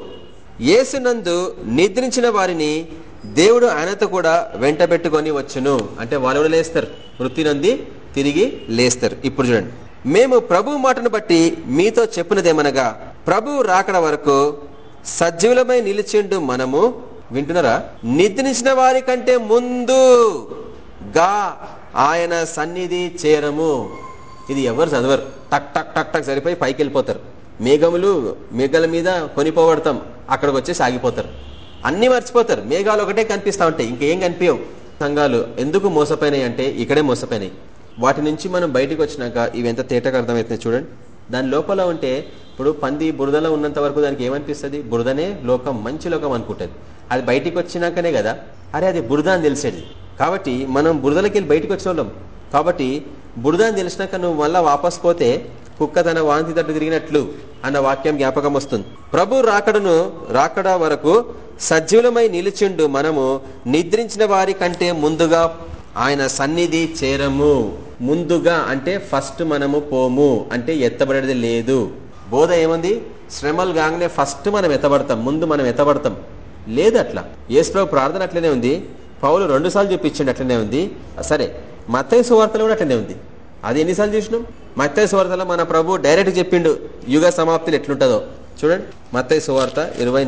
ఏసునందు నిద్రించిన వారిని దేవుడు ఆయనతో కూడా వెంట పెట్టుకొని వచ్చును. అంటే వాళ్ళు కూడా లేస్తారు? వృత్తి నంది తిరిగి లేస్తారు. ఇప్పుడు చూడండి. మేము ప్రభు మాటను బట్టి మీతో చెప్పినదేమనగా ప్రభు రాకడ వరకు సజీవులమై నిలిచిండు మనము వింటున్నారా? నిద్రించిన వారి కంటే ముందుగా ఆయన సన్నిధి చేరము. ఇది ఎవరు చదవరు. టక్ టక్ టక్ టక్ సరిపోయి పైకి వెళ్ళిపోతారు మేఘములు మేఘల మీద కొనిపోబడతాం. అక్కడికి వచ్చేసి ఆగిపోతారు. అన్ని మర్చిపోతారు. మేఘాలు ఒకటే కనిపిస్తా ఉంటాయి. ఇంకేం కనిపించవు. సంఘాలు ఎందుకు మోసపోయినాయి అంటే ఇక్కడే మోసపోయినాయి. వాటి నుంచి మనం బయటకు వచ్చినాక ఇవి ఎంత తేటగా అర్థమవుతుంది చూడండి. దాని లోపల ఉంటే ఇప్పుడు పంది బురదలో ఉన్నంత వరకు దానికి ఏమనిపిస్తుంది? బురదనే లోకం మంచి లోకం అనుకుంటుంది. అది బయటికి వచ్చినాకనే కదా? అరే అది బురద అని తెలిసేది. కాబట్టి మనం బురదలకి వెళ్ళి బయటకు వచ్చేవాళ్ళం. కాబట్టి బురద అని తెలిసినాక నువ్వు మళ్ళీ వాపస్ పోతే కుక్క తన వాంతి తట్టు తిరిగినట్లు అన్న వాక్యం జ్ఞాపకం వస్తుంది. ప్రభు రాకడను రాకడ వరకు సజీవులమై నిలిచిండు మనము నిద్రించిన వారి కంటే ముందుగా ఆయన సన్నిధి చేరము. ముందుగా అంటే ఫస్ట్ మనము పోము అంటే ఎత్తబడేది లేదు. బోధ ఏముంది? శ్రమలు కాగానే ఫస్ట్ మనం ఎత్తబడతాం ముందు మనం ఎత్తబడతాం. లేదు అట్లా. ఏసుప్రభు ప్రార్థన అట్లనే ఉంది. పౌలు రెండు సార్లు చూపించండి అట్లనే ఉంది. సరే మత్తయ్య సువార్తలు కూడా అట్లనే ఉంది. అది ఎన్నిసార్లు చూసినాం? మత్తయ్య సువార్తలో మన ప్రభు డైరెక్ట్ చెప్పిండు యుగ సమాప్తిలో ఎట్లుంటుందో. చూడండి మత్తయ్య సువార్త ఇరవై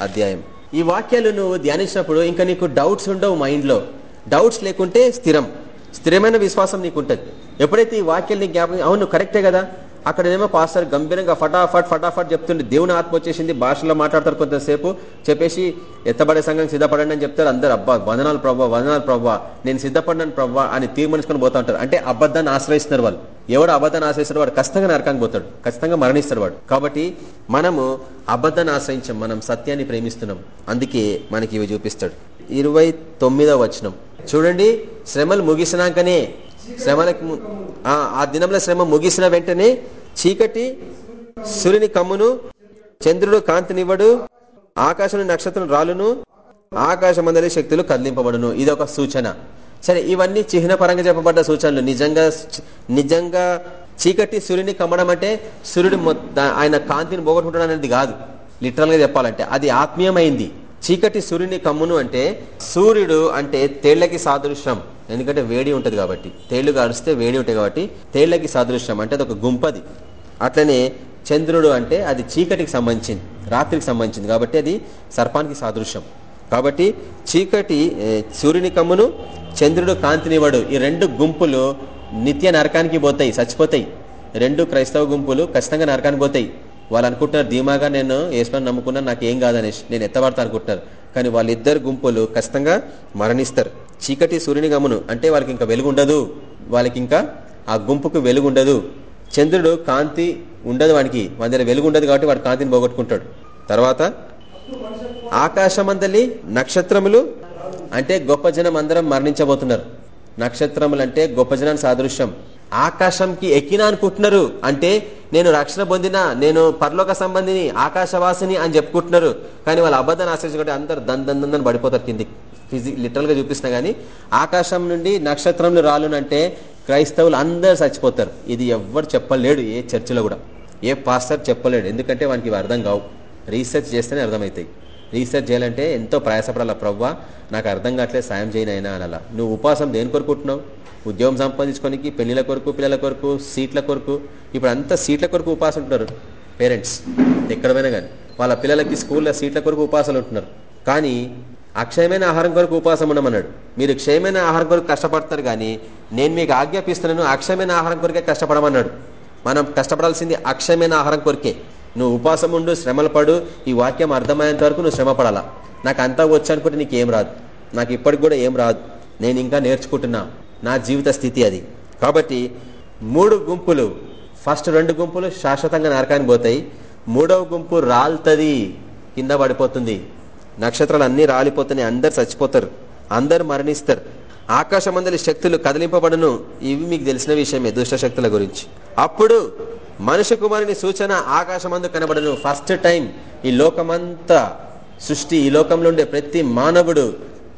అధ్యాయం. ఈ వాక్యాలు నువ్వు ధ్యానించినప్పుడు ఇంకా నీకు డౌట్స్ ఉండవు మైండ్లో. డౌట్స్ లేకుంటే స్థిరం. స్థిరమైన విశ్వాసం నీకు ఉంటుంది ఎప్పుడైతే ఈ వాక్యాన్ని జ్ఞాపకం అవును కరెక్టే కదా? అక్కడేమో పాస్టర్ గంభీరంగా ఫటాఫట్ ఫటాఫట్ చెప్తుండే. దేవుని ఆత్మ వచ్చేసింది భాషలో మాట్లాడతారు కొంతసేపు. చెప్పేసి ఎత్తబడే సంఘం సిద్ధపడండి అని చెప్తారు అందరు. అబ్బా వందనాలు ప్రభావ వందనాలు ప్రభావ నేను సిద్ధపడినాను ప్రవ్వా అని తీర్మానించుకొని పోతా ఉంటారు. అంటే అబద్ధాన్ని ఆశ్రయిస్తున్నారు వాళ్ళు. ఎవడు అబద్ధాన్ని ఆశ్రయిస్తారు వాడు ఖచ్చితంగా నరకానికి పోతాడు. ఖచ్చితంగా మరణిస్తాడు వాడు. కాబట్టి మనము అబద్ధాన్ని ఆశ్రయించాం. మనం సత్యాన్ని ప్రేమిస్తున్నాం. అందుకే మనకి ఇవి చూపిస్తాడు. ఇరవై తొమ్మిదవ వచనం. చూడండి శ్రమలు ముగిసినాకనే శ్రమలకు ఆ దినంలో శ్రమ ముగిసిన వెంటనే చీకటి సూర్యుని కమ్మును చంద్రుడు కాంతినివ్వడు ఆకాశం నక్షత్రం రాలును ఆకాశమందరి శక్తులు కదిలింపబడును. ఇది ఒక సూచన. సరే ఇవన్నీ చిహ్న పరంగా చెప్పబడ్డ సూచనలు. నిజంగా నిజంగా చీకటి సూర్యుని కమ్మడం అంటే సూర్యుడు ఆయన కాంతిని పోగొట్టుకుంటాడు అనేది కాదు. లిటరల్గా చెప్పాలంటే అది ఆత్మీయమైంది. చీకటి సూర్యుని కమ్మును అంటే సూర్యుడు అంటే తేళ్ళకి సాదృశ్యం. ఎందుకంటే వేడి ఉంటుంది కాబట్టి. తేళ్ళు కాడిస్తే వేడి ఉంటాయి కాబట్టి తేళ్ళకి సాదృశ్యం అంటే అది ఒక గుంపది. అట్లనే చంద్రుడు అంటే అది చీకటికి సంబంధించింది రాత్రికి సంబంధించింది కాబట్టి అది సర్పానికి సాదృశ్యం. కాబట్టి చీకటి సూర్యుని కమ్మును చంద్రుడు కాంతినివ్వడు. ఈ రెండు గుంపులు నిత్య నరకానికి పోతాయి చచ్చిపోతాయి. రెండు క్రైస్తవ గుంపులు ఖచ్చితంగా నరకానికి పోతాయి. వాళ్ళు అనుకుంటున్నారు ధీమాగా నేను ఏసుమని నమ్ముకున్నా నాకు ఏం కాదనేసి నేను ఎత్తబడతా అనుకుంటున్నారు. కానీ వాళ్ళిద్దరు గుంపులు ఖచ్చితంగా మరణిస్తారు. చీకటి సూర్యుని గమను అంటే వాళ్ళకి ఇంకా వెలుగు ఉండదు వాళ్ళకి ఇంకా ఆ గుంపుకు వెలుగు ఉండదు చంద్రుడు కాంతి ఉండదు వాడికి వాడి దగ్గర వెలుగు ఉండదు కాబట్టి వాడు కాంతిని పోగొట్టుకుంటాడు. తర్వాత ఆకాశమందలి నక్షత్రములు అంటే గొప్ప జనం అందరం మరణించబోతున్నారు. నక్షత్రములు అంటే గొప్ప జనానికి సాదృశ్యం. ఆకాశంకి ఎక్కినా అనుకుంటున్నారు అంటే నేను రక్షణ పొందిన నేను పరలోక సంబంధిని ఆకాశవాసిని అని చెప్పుకుంటున్నారు. కానీ వాళ్ళ అబద్ధాన్ని ఆశ్రయించుకుంటే అందరు దన్ దన్ దని పడిపోతారు కిందికి. ఫిజిక్ లిటరల్గా చూపిస్తున్నా కానీ ఆకాశం నుండి నక్షత్రంలో రాలునంటే క్రైస్తవులు అందరు చచ్చిపోతారు. ఇది ఎవ్వరు చెప్పలేడు ఏ చర్చిలో కూడా. ఏ పాస్టర్ చెప్పలేడు. ఎందుకంటే వానికి ఇవి అర్థం కావు. రీసెర్చ్ చేస్తేనే అర్థమవుతాయి. రీసెర్చ్ చేయాలంటే ఎంతో ప్రయాసపడాల ప్రవ్వా? నాకు అర్థం కావట్లేదు సాయం చేయనైనా అనాలా. నువ్వు ఉపాసం దేని కొరుకుంటున్నావు ఉద్యోగం సంపాదించుకోనికి పెళ్ళిల కొరకు పిల్లల కొరకు సీట్ల కొరకు. ఇప్పుడు అంతా సీట్ల కొరకు ఉపాసం ఉంటున్నారు పేరెంట్స్. ఎక్కడ పోయినా కానీ వాళ్ళ పిల్లలకి స్కూల్లో సీట్ల కొరకు ఉపాసాలు ఉంటున్నారు. కానీ అక్షయమైన ఆహారం కొరకు ఉపాసం ఉండమన్నాడు. మీరు క్షయమైన ఆహారం కొరకు కష్టపడతారు కానీ నేను మీకు ఆజ్ఞాపిస్తున్నాను అక్షయమైన ఆహారం కొరకే కష్టపడమన్నాడు. మనం కష్టపడాల్సింది అక్షయమైన ఆహారం కొరికే. నువ్వు ఉపాసం ఉండు శ్రమలు పడు ఈ వాక్యం అర్థమయ్యేంత వరకు నువ్వు శ్రమ పడాలా నాకు అంతా వచ్చు అనుకుంటే నీకు ఏం రాదు. నాకు ఇప్పటికి కూడా ఏం రాదు. నేను ఇంకా నేర్చుకుంటున్నా. నా జీవిత స్థితి అది. కాబట్టి మూడు గుంపులు ఫస్ట్ రెండు గుంపులు శాశ్వతంగా నరకానికి పోతాయి. మూడవ గుంపు రాలుతుంది కింద పడిపోతుంది. నక్షత్రాలు అన్ని రాలిపోతున్నాయి అందరు చచ్చిపోతారు. అందరు మరణిస్తారు. ఆకాశమందలి శక్తులు కదిలింపబడును. ఇవి మీకు తెలిసిన విషయమే దుష్ట శక్తుల గురించి. అప్పుడు మనుష్య కుమారుని సూచన ఆకాశమందు కనబడను. ఫస్ట్ టైం ఈ లోకమంతా సృష్టి ఈ లోకంలో ఉండే ప్రతి మానవుడు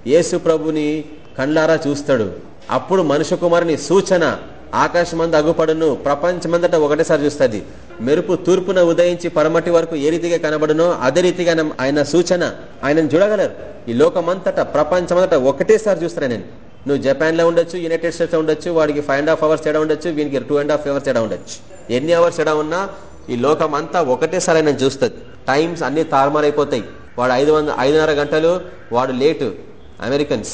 యేసు ప్రభుని కండ్లారా చూస్తాడు. అప్పుడు మనుష్య కుమారుని సూచన ఆకాశమందు అగుపడును. ప్రపంచమంతటా ఒకటేసారి చూస్తుంది. మెరుపు తూర్పున ఉదయించి పరమటి వరకు ఏ రీతిగా కనబడునో అదే రీతిగా ఆయన సూచన ఆయనను చూడగలరు. ఈ లోకమంతటా ప్రపంచమంతటా ఒకటేసారి చూస్తాను నేను. నువ్వు జపాన్లో ఉండొచ్చు యునైటెడ్ స్టేట్స్లో ఉండొచ్చు వాడికి ఫైవ్ అండ్ హాఫ్ అవర్స్ తేడా ఉండొచ్చు వీనికి టూ అండ్ హాఫ్ అవర్స్ తేడా ఉండొచ్చు. ఎన్ని అవర్స్ తేడా ఉన్నా ఈ లోకం అంతా ఒకటేసారి ఆయన చూస్తుంది టైమ్స్ అన్ని తారుమారైపోతాయి. వాడు ఐదు వంద ఐదున్నర గంటలు వాడు లేటు. అమెరికన్స్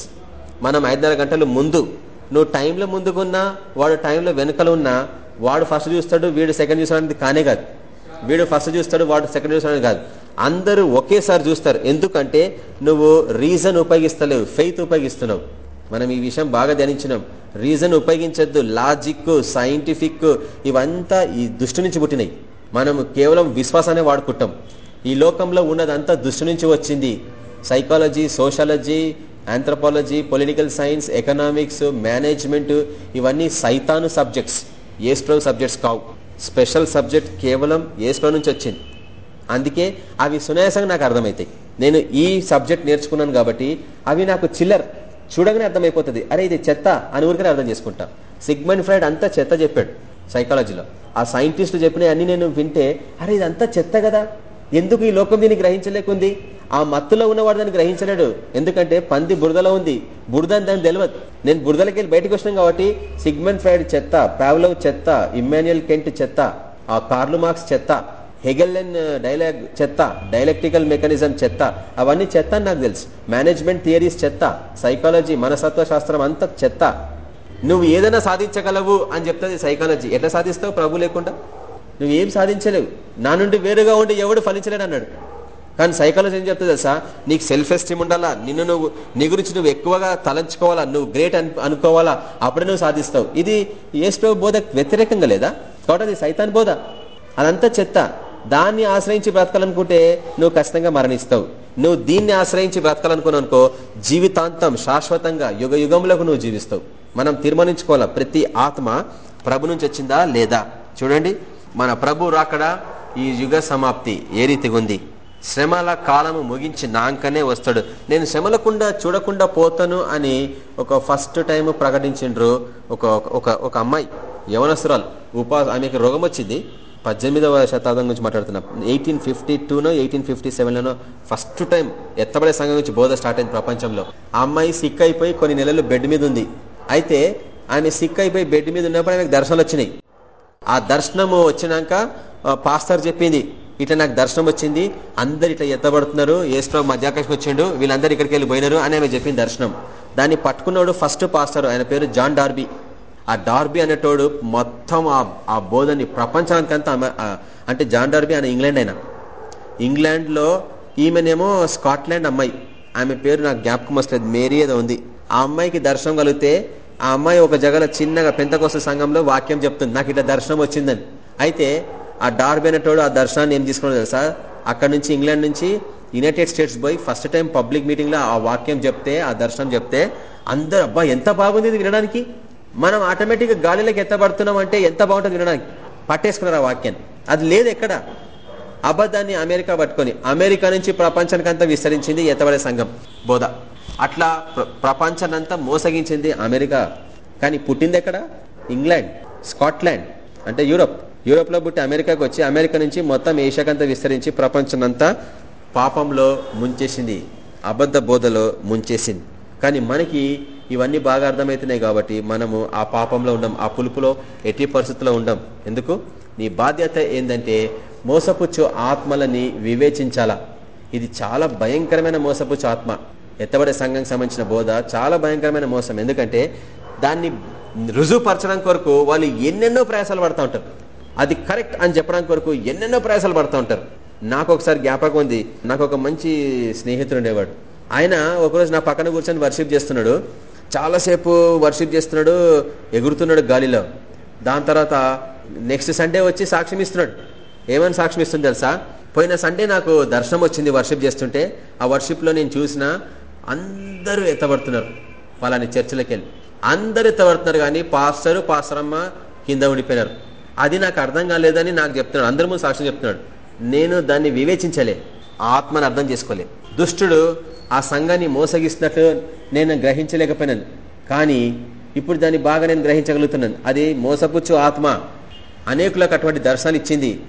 మనం ఐదున్నర గంటలు ముందు. నువ్వు టైంలో ముందుకున్నా వాడు టైంలో వెనుకలు ఉన్నా వాడు ఫస్ట్ చూస్తాడు వీడు సెకండ్ చూస్తాడు కానే కాదు. వీడు ఫస్ట్ చూస్తాడు వాడు సెకండ్ చూస్తాడు కాదు. అందరూ ఒకేసారి చూస్తారు. ఎందుకంటే నువ్వు రీజన్ ఉపయోగిస్తలేవు ఫెయిత్ ఉపయోగిస్తున్నావు. మనం ఈ విషయం బాగా ధ్యానించినాం. రీజన్ ఉపయోగించద్దు. లాజిక్ సైంటిఫిక్ ఇవంతా ఈ దృష్టి నుంచి పుట్టినాయి. మనం కేవలం విశ్వాసాన్ని వాడుకుంటాం. ఈ లోకంలో ఉన్నదంతా దృష్టి నుంచి వచ్చింది. Psychology sociology anthropology political science economics management ఇవన్నీ సైతాను సబ్జెక్ట్స్ ఏస్ప్రవ్ సబ్జెక్ట్స్ కావు. స్పెషల్ సబ్జెక్ట్ కేవలం ఏస్ప్రవ్ నుంచి వచ్చింది. అందుకే అవి సునాయాసంగా నాకు అర్థమవుతాయి నేను ఈ సబ్జెక్ట్ నేర్చుకున్నాను కాబట్టి అవి నాకు చిల్లర్. చూడగానే అర్థమైపోతుంది. అరే ఇది చెత్త అని ఊరికనే అర్థం చేసుకుంటా. సిగ్మండ్ ఫ్రైడ్ అంతా చెత్త చెప్పాడు సైకాలజీలో. ఆ సైంటిస్టు చెప్పిన అన్ని నేను వింటే అరే ఇదంతా చెత్త కదా? ఎందుకు ఈ లోకం దీన్ని గ్రహించలేకుంది? ఆ మత్తులో ఉన్నవాడు దాన్ని గ్రహించలేడు. ఎందుకంటే పంది బురదలో ఉంది. బురద అని దాన్ని తెలియదు నేను బురదలకి వెళ్ళి బయటకు వచ్చినాం కాబట్టి సిగ్మెంట్ ఫ్రైడ్ చెత్త పావ్లవ్ చెత్త ఇమ్మాన్యుయల్ కెంట్ చెత్త ఆ కార్లు మార్క్స్ చెత్త హెగెల్లెన్ డైలాగ్ uh, చెత్త డైలెక్టికల్ మెకానిజం చెత్త అవన్నీ చెత్త అని నాకు తెలుసు. మేనేజ్మెంట్ థియరీస్ చెత్త సైకాలజీ మనసత్వ శాస్త్రం అంతా చెత్త. నువ్వు ఏదైనా సాధించగలవు అని చెప్తుంది సైకాలజీ ఎట్లా సాధిస్తావు? ప్రభు లేకుండా. నువ్వు ఏం సాధించలేవు. నా నుండి వేరుగా ఉండి ఎవడు ఫలించలేడు అన్నాడు. కానీ సైకాలజీ ఏం చెప్తుంది తెలుసా? నీకు సెల్ఫ్ ఎస్టీమ్ ఉండాలా? నిన్ను నువ్వు నీ గురించి నువ్వు ఎక్కువగా తలంచుకోవాలా? నువ్వు గ్రేట్ అనుకోవాలా? అప్పుడే నువ్వు సాధిస్తావు. ఇది ఏసు బోధ వ్యతిరేకంగా లేదా? కాబట్టి అది సైతాన్ బోధ. అదంతా చెత్త. దాన్ని ఆశ్రయించి బ్రతకాలనుకుంటే నువ్వు ఖచ్చితంగా మరణిస్తావు. నువ్వు దీన్ని ఆశ్రయించి బ్రతకాలనుకున్నావు అనుకో జీవితాంతం శాశ్వతంగా యుగ యుగంలోకి నువ్వు జీవిస్తావు. మనం తీర్మానించుకోవాలా? ప్రతి ఆత్మ ప్రభు నుంచి వచ్చిందా లేదా? చూడండి. మన ప్రభు రాకడా ఈ యుగ సమాప్తి ఏ రీతిగా ఉంది? శ్రమల కాలము ముగించి నాంకనే వస్తాడు. నేను శ్రమలకుండా చూడకుండా పోతాను అని ఒక ఫస్ట్ టైం ప్రకటించిండ్రు ఒక ఒక ఒక అమ్మాయి యవనసురాలు ఉపా ఆమెకి రోగం వచ్చింది. పద్దెనిమిదవ శతాబ్దం గురించి మాట్లాడుతున్నా. ఎయిటీన్ ఫిఫ్టీ టూనో ఎయిటీన్ ఫిఫ్టీ సెవెన్లోనో ఫస్ట్ టైం ఎత్తబడే సంఘం నుంచి బోధ స్టార్ట్ అయింది ప్రపంచంలో. ఆ అమ్మాయి సిక్ అయిపోయి కొన్ని నెలలు బెడ్ మీద ఉంది. అయితే ఆమె సిక్ అయిపోయి బెడ్ మీద ఉన్నప్పుడు ఆమెకు దర్శనాలు వచ్చినాయి. ఆ దర్శనము వచ్చినాక పాస్టర్ చెప్పింది ఇట్లా నాకు దర్శనం వచ్చింది అందరు ఇట్లా ఎత్తబడుతున్నారు ఏసుప్రభు మధ్యాకాశం వచ్చిండు వీళ్ళందరూ ఇక్కడికి వెళ్ళి పోయినారు అని ఆమె చెప్పింది దర్శనం. దాన్ని పట్టుకున్నాడు ఫస్ట్ పాస్టర్ ఆయన పేరు జాన్ డార్బీ. ఆ డార్బీ అనేటోడు మొత్తం ఆ బోధని ప్రపంచానికంతా అంటే జాన్ డార్బీ ఆయన ఇంగ్లాండ్ అయినా ఇంగ్లాండ్లో ఈమెనేమో స్కాట్లాండ్ అమ్మాయి. ఆమె పేరు నాకు జ్ఞాపకం వస్తుంది మేరీ ఏదో ఉంది. ఆ అమ్మాయికి దర్శనం కలిగితే ఆ అమ్మాయి ఒక జగల చిన్నగా పెంతకోస సంఘంలో వాక్యం చెప్తుంది నాకు ఇట్లా దర్శనం వచ్చిందని. అయితే ఆ డార్బీ అనేటోడు ఆ దర్శనాన్ని ఏం తీసుకున్నాడు తెలుసా? అక్కడ నుంచి ఇంగ్లాండ్ నుంచి యునైటెడ్ స్టేట్స్ పోయి ఫస్ట్ టైం పబ్లిక్ మీటింగ్లో ఆ వాక్యం చెప్తే ఆ దర్శనం చెప్తే అందరు అబ్బా ఎంత బాగుంది ఇది వినడానికి. మనం ఆటోమేటిక్గా గాలిలోకి ఎత్తబడుతున్నాం అంటే ఎంత బాగుంటుంది వినడానికి? పట్టేసుకున్నారు ఆ వాక్యాన్ని అది లేదు ఎక్కడ? అబద్ధాన్ని అమెరికా పట్టుకొని అమెరికా నుంచి ప్రపంచానికంతా విస్తరించింది ఎత్తబడే సంఘం బోధ. అట్లా ప్రపంచానంతా మోసగించింది అమెరికా. కానీ పుట్టింది ఎక్కడ? ఇంగ్లాండ్ స్కాట్లాండ్ అంటే యూరోప్. యూరోప్లో పుట్టి అమెరికాకి వచ్చి అమెరికా నుంచి మొత్తం ఏషియాకంతా విస్తరించి ప్రపంచమంతా పాపంలో ముంచేసింది. అబద్ధ బోధలో ముంచేసింది. కానీ మనకి ఇవన్నీ బాగా అర్థమవుతున్నాయి కాబట్టి మనము ఆ పాపంలో ఉండం ఆ పులుపులో ఎట్టి పరిస్థితుల్లో ఉండం. ఎందుకు? నీ బాధ్యత ఏంటంటే మోసపుచ్చు ఆత్మలని వివేచించాలా? ఇది చాలా భయంకరమైన మోసపుచ్చు ఆత్మ. ఎత్తబడే సంఘం సంబంధించిన బోధ చాలా భయంకరమైన మోసం. ఎందుకంటే దాన్ని రుజువుపరచడం కొరకు వాళ్ళు ఎన్నెన్నో ప్రయాసాలు పడుతూ ఉంటారు. అది కరెక్ట్ అని చెప్పడానికి కొరకు ఎన్నెన్నో ప్రయాసాలు పడుతూ ఉంటారు. నాకు ఒకసారి జ్ఞాపకం ఉంది. నాకు ఒక మంచి స్నేహితుడు ఉండేవాడు. ఆయన ఒకరోజు నా పక్కన కూర్చొని వర్షిప్ చేస్తున్నాడు. చాలాసేపు వర్షిప్ చేస్తున్నాడు ఎగురుతున్నాడు గాలిలో. దాని తర్వాత నెక్స్ట్ సండే వచ్చి సాక్ష్యం ఇస్తున్నాడు. ఏమని సాక్ష్యం ఇస్తుంది తెలుసా? పోయిన సండే నాకు దర్శనం వచ్చింది వర్షిప్ చేస్తుంటే ఆ వర్షిప్లో నేను చూసిన అందరూ ఎత్తబడుతున్నారు వాళ్ళని చర్చలకు వెళ్ళి. అందరూ ఎత్తబడుతున్నారు కానీ పాస్టరు పాస్టరమ్మ కింద ఉండిపోయినారు. అది నాకు అర్థం కాలేదని నాకు చెప్తున్నాడు. అందరి ముందు సాక్ష్యం చెప్తున్నాడు. నేను దాన్ని వివేచించలే ఆత్మను అర్థం చేసుకోలేదు దుష్టుడు ఆ సంఘాన్ని మోసగిస్తున్నట్లు నేను గ్రహించలేకపోయినాను. కానీ ఇప్పుడు దాన్ని బాగా నేను గ్రహించగలుగుతున్నాను. అది మోసపుచ్చు ఆత్మ. అనేకులకు అటువంటి దర్శనాలు ఇచ్చింది.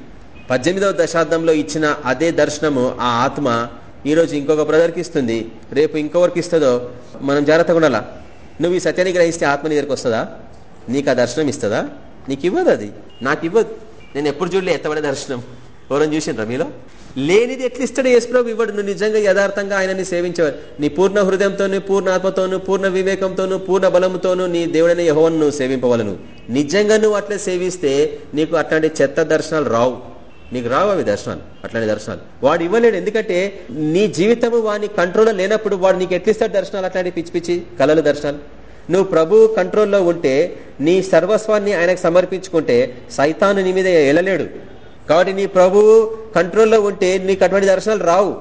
పద్దెనిమిదవ దశాబ్దంలో ఇచ్చిన అదే దర్శనము ఆ ఆత్మ ఈరోజు ఇంకొక బ్రదర్కి ఇస్తుంది. రేపు ఇంకొకరికి ఇస్తుందో మనం జాగ్రత్తగా ఉండాలా? నువ్వు ఈ సత్యాన్ని గ్రహిస్తే ఆత్మ నీ వస్తుందా? నీకు ఆ దర్శనం ఇస్తుందా? నీకు ఇవ్వదు అది. నాకు ఇవ్వదు. నేను ఎప్పుడు చూడలే ఎత్తబడే దర్శనం. ఎవరైనా చూసిండ్రా మీలో? లేనిది ఎట్లిస్తాడు యేసుప్రభు ఇవ్వడు. నువ్వు నిజంగా యథార్థంగా ఆయనని సేవించేవారు. నీ పూర్ణ హృదయంతోను పూర్ణ ఆత్మతోను పూర్ణ వివేకంతోను పూర్ణ బలంతోను నీ దేవుడైన యహోవను నువ్వు సేవింపవలను. నిజంగా నువ్వు అట్లా సేవిస్తే నీకు అట్లాంటి చెత్త దర్శనాలు రావు. నీకు రావు అవి దర్శనాలు అట్లాంటి దర్శనాలు. వాడు ఇవ్వలేడు. ఎందుకంటే నీ జీవితము వాని కంట్రోల్లో లేనప్పుడు వాడు నీకు ఎట్లిస్తాడు దర్శనాలు అట్లాంటి పిచ్చి పిచ్చి కళలు దర్శనాలు. నువ్వు ప్రభు కంట్రోల్లో ఉంటే నీ సర్వస్వాన్ని ఆయనకు సమర్పించుకుంటే సైతాను నీ మీద ఎలలేడు కాబట్టి నీ ప్రభువు కంట్రోల్లో ఉంటే నీకు అటువంటి దర్శనాలు రావు.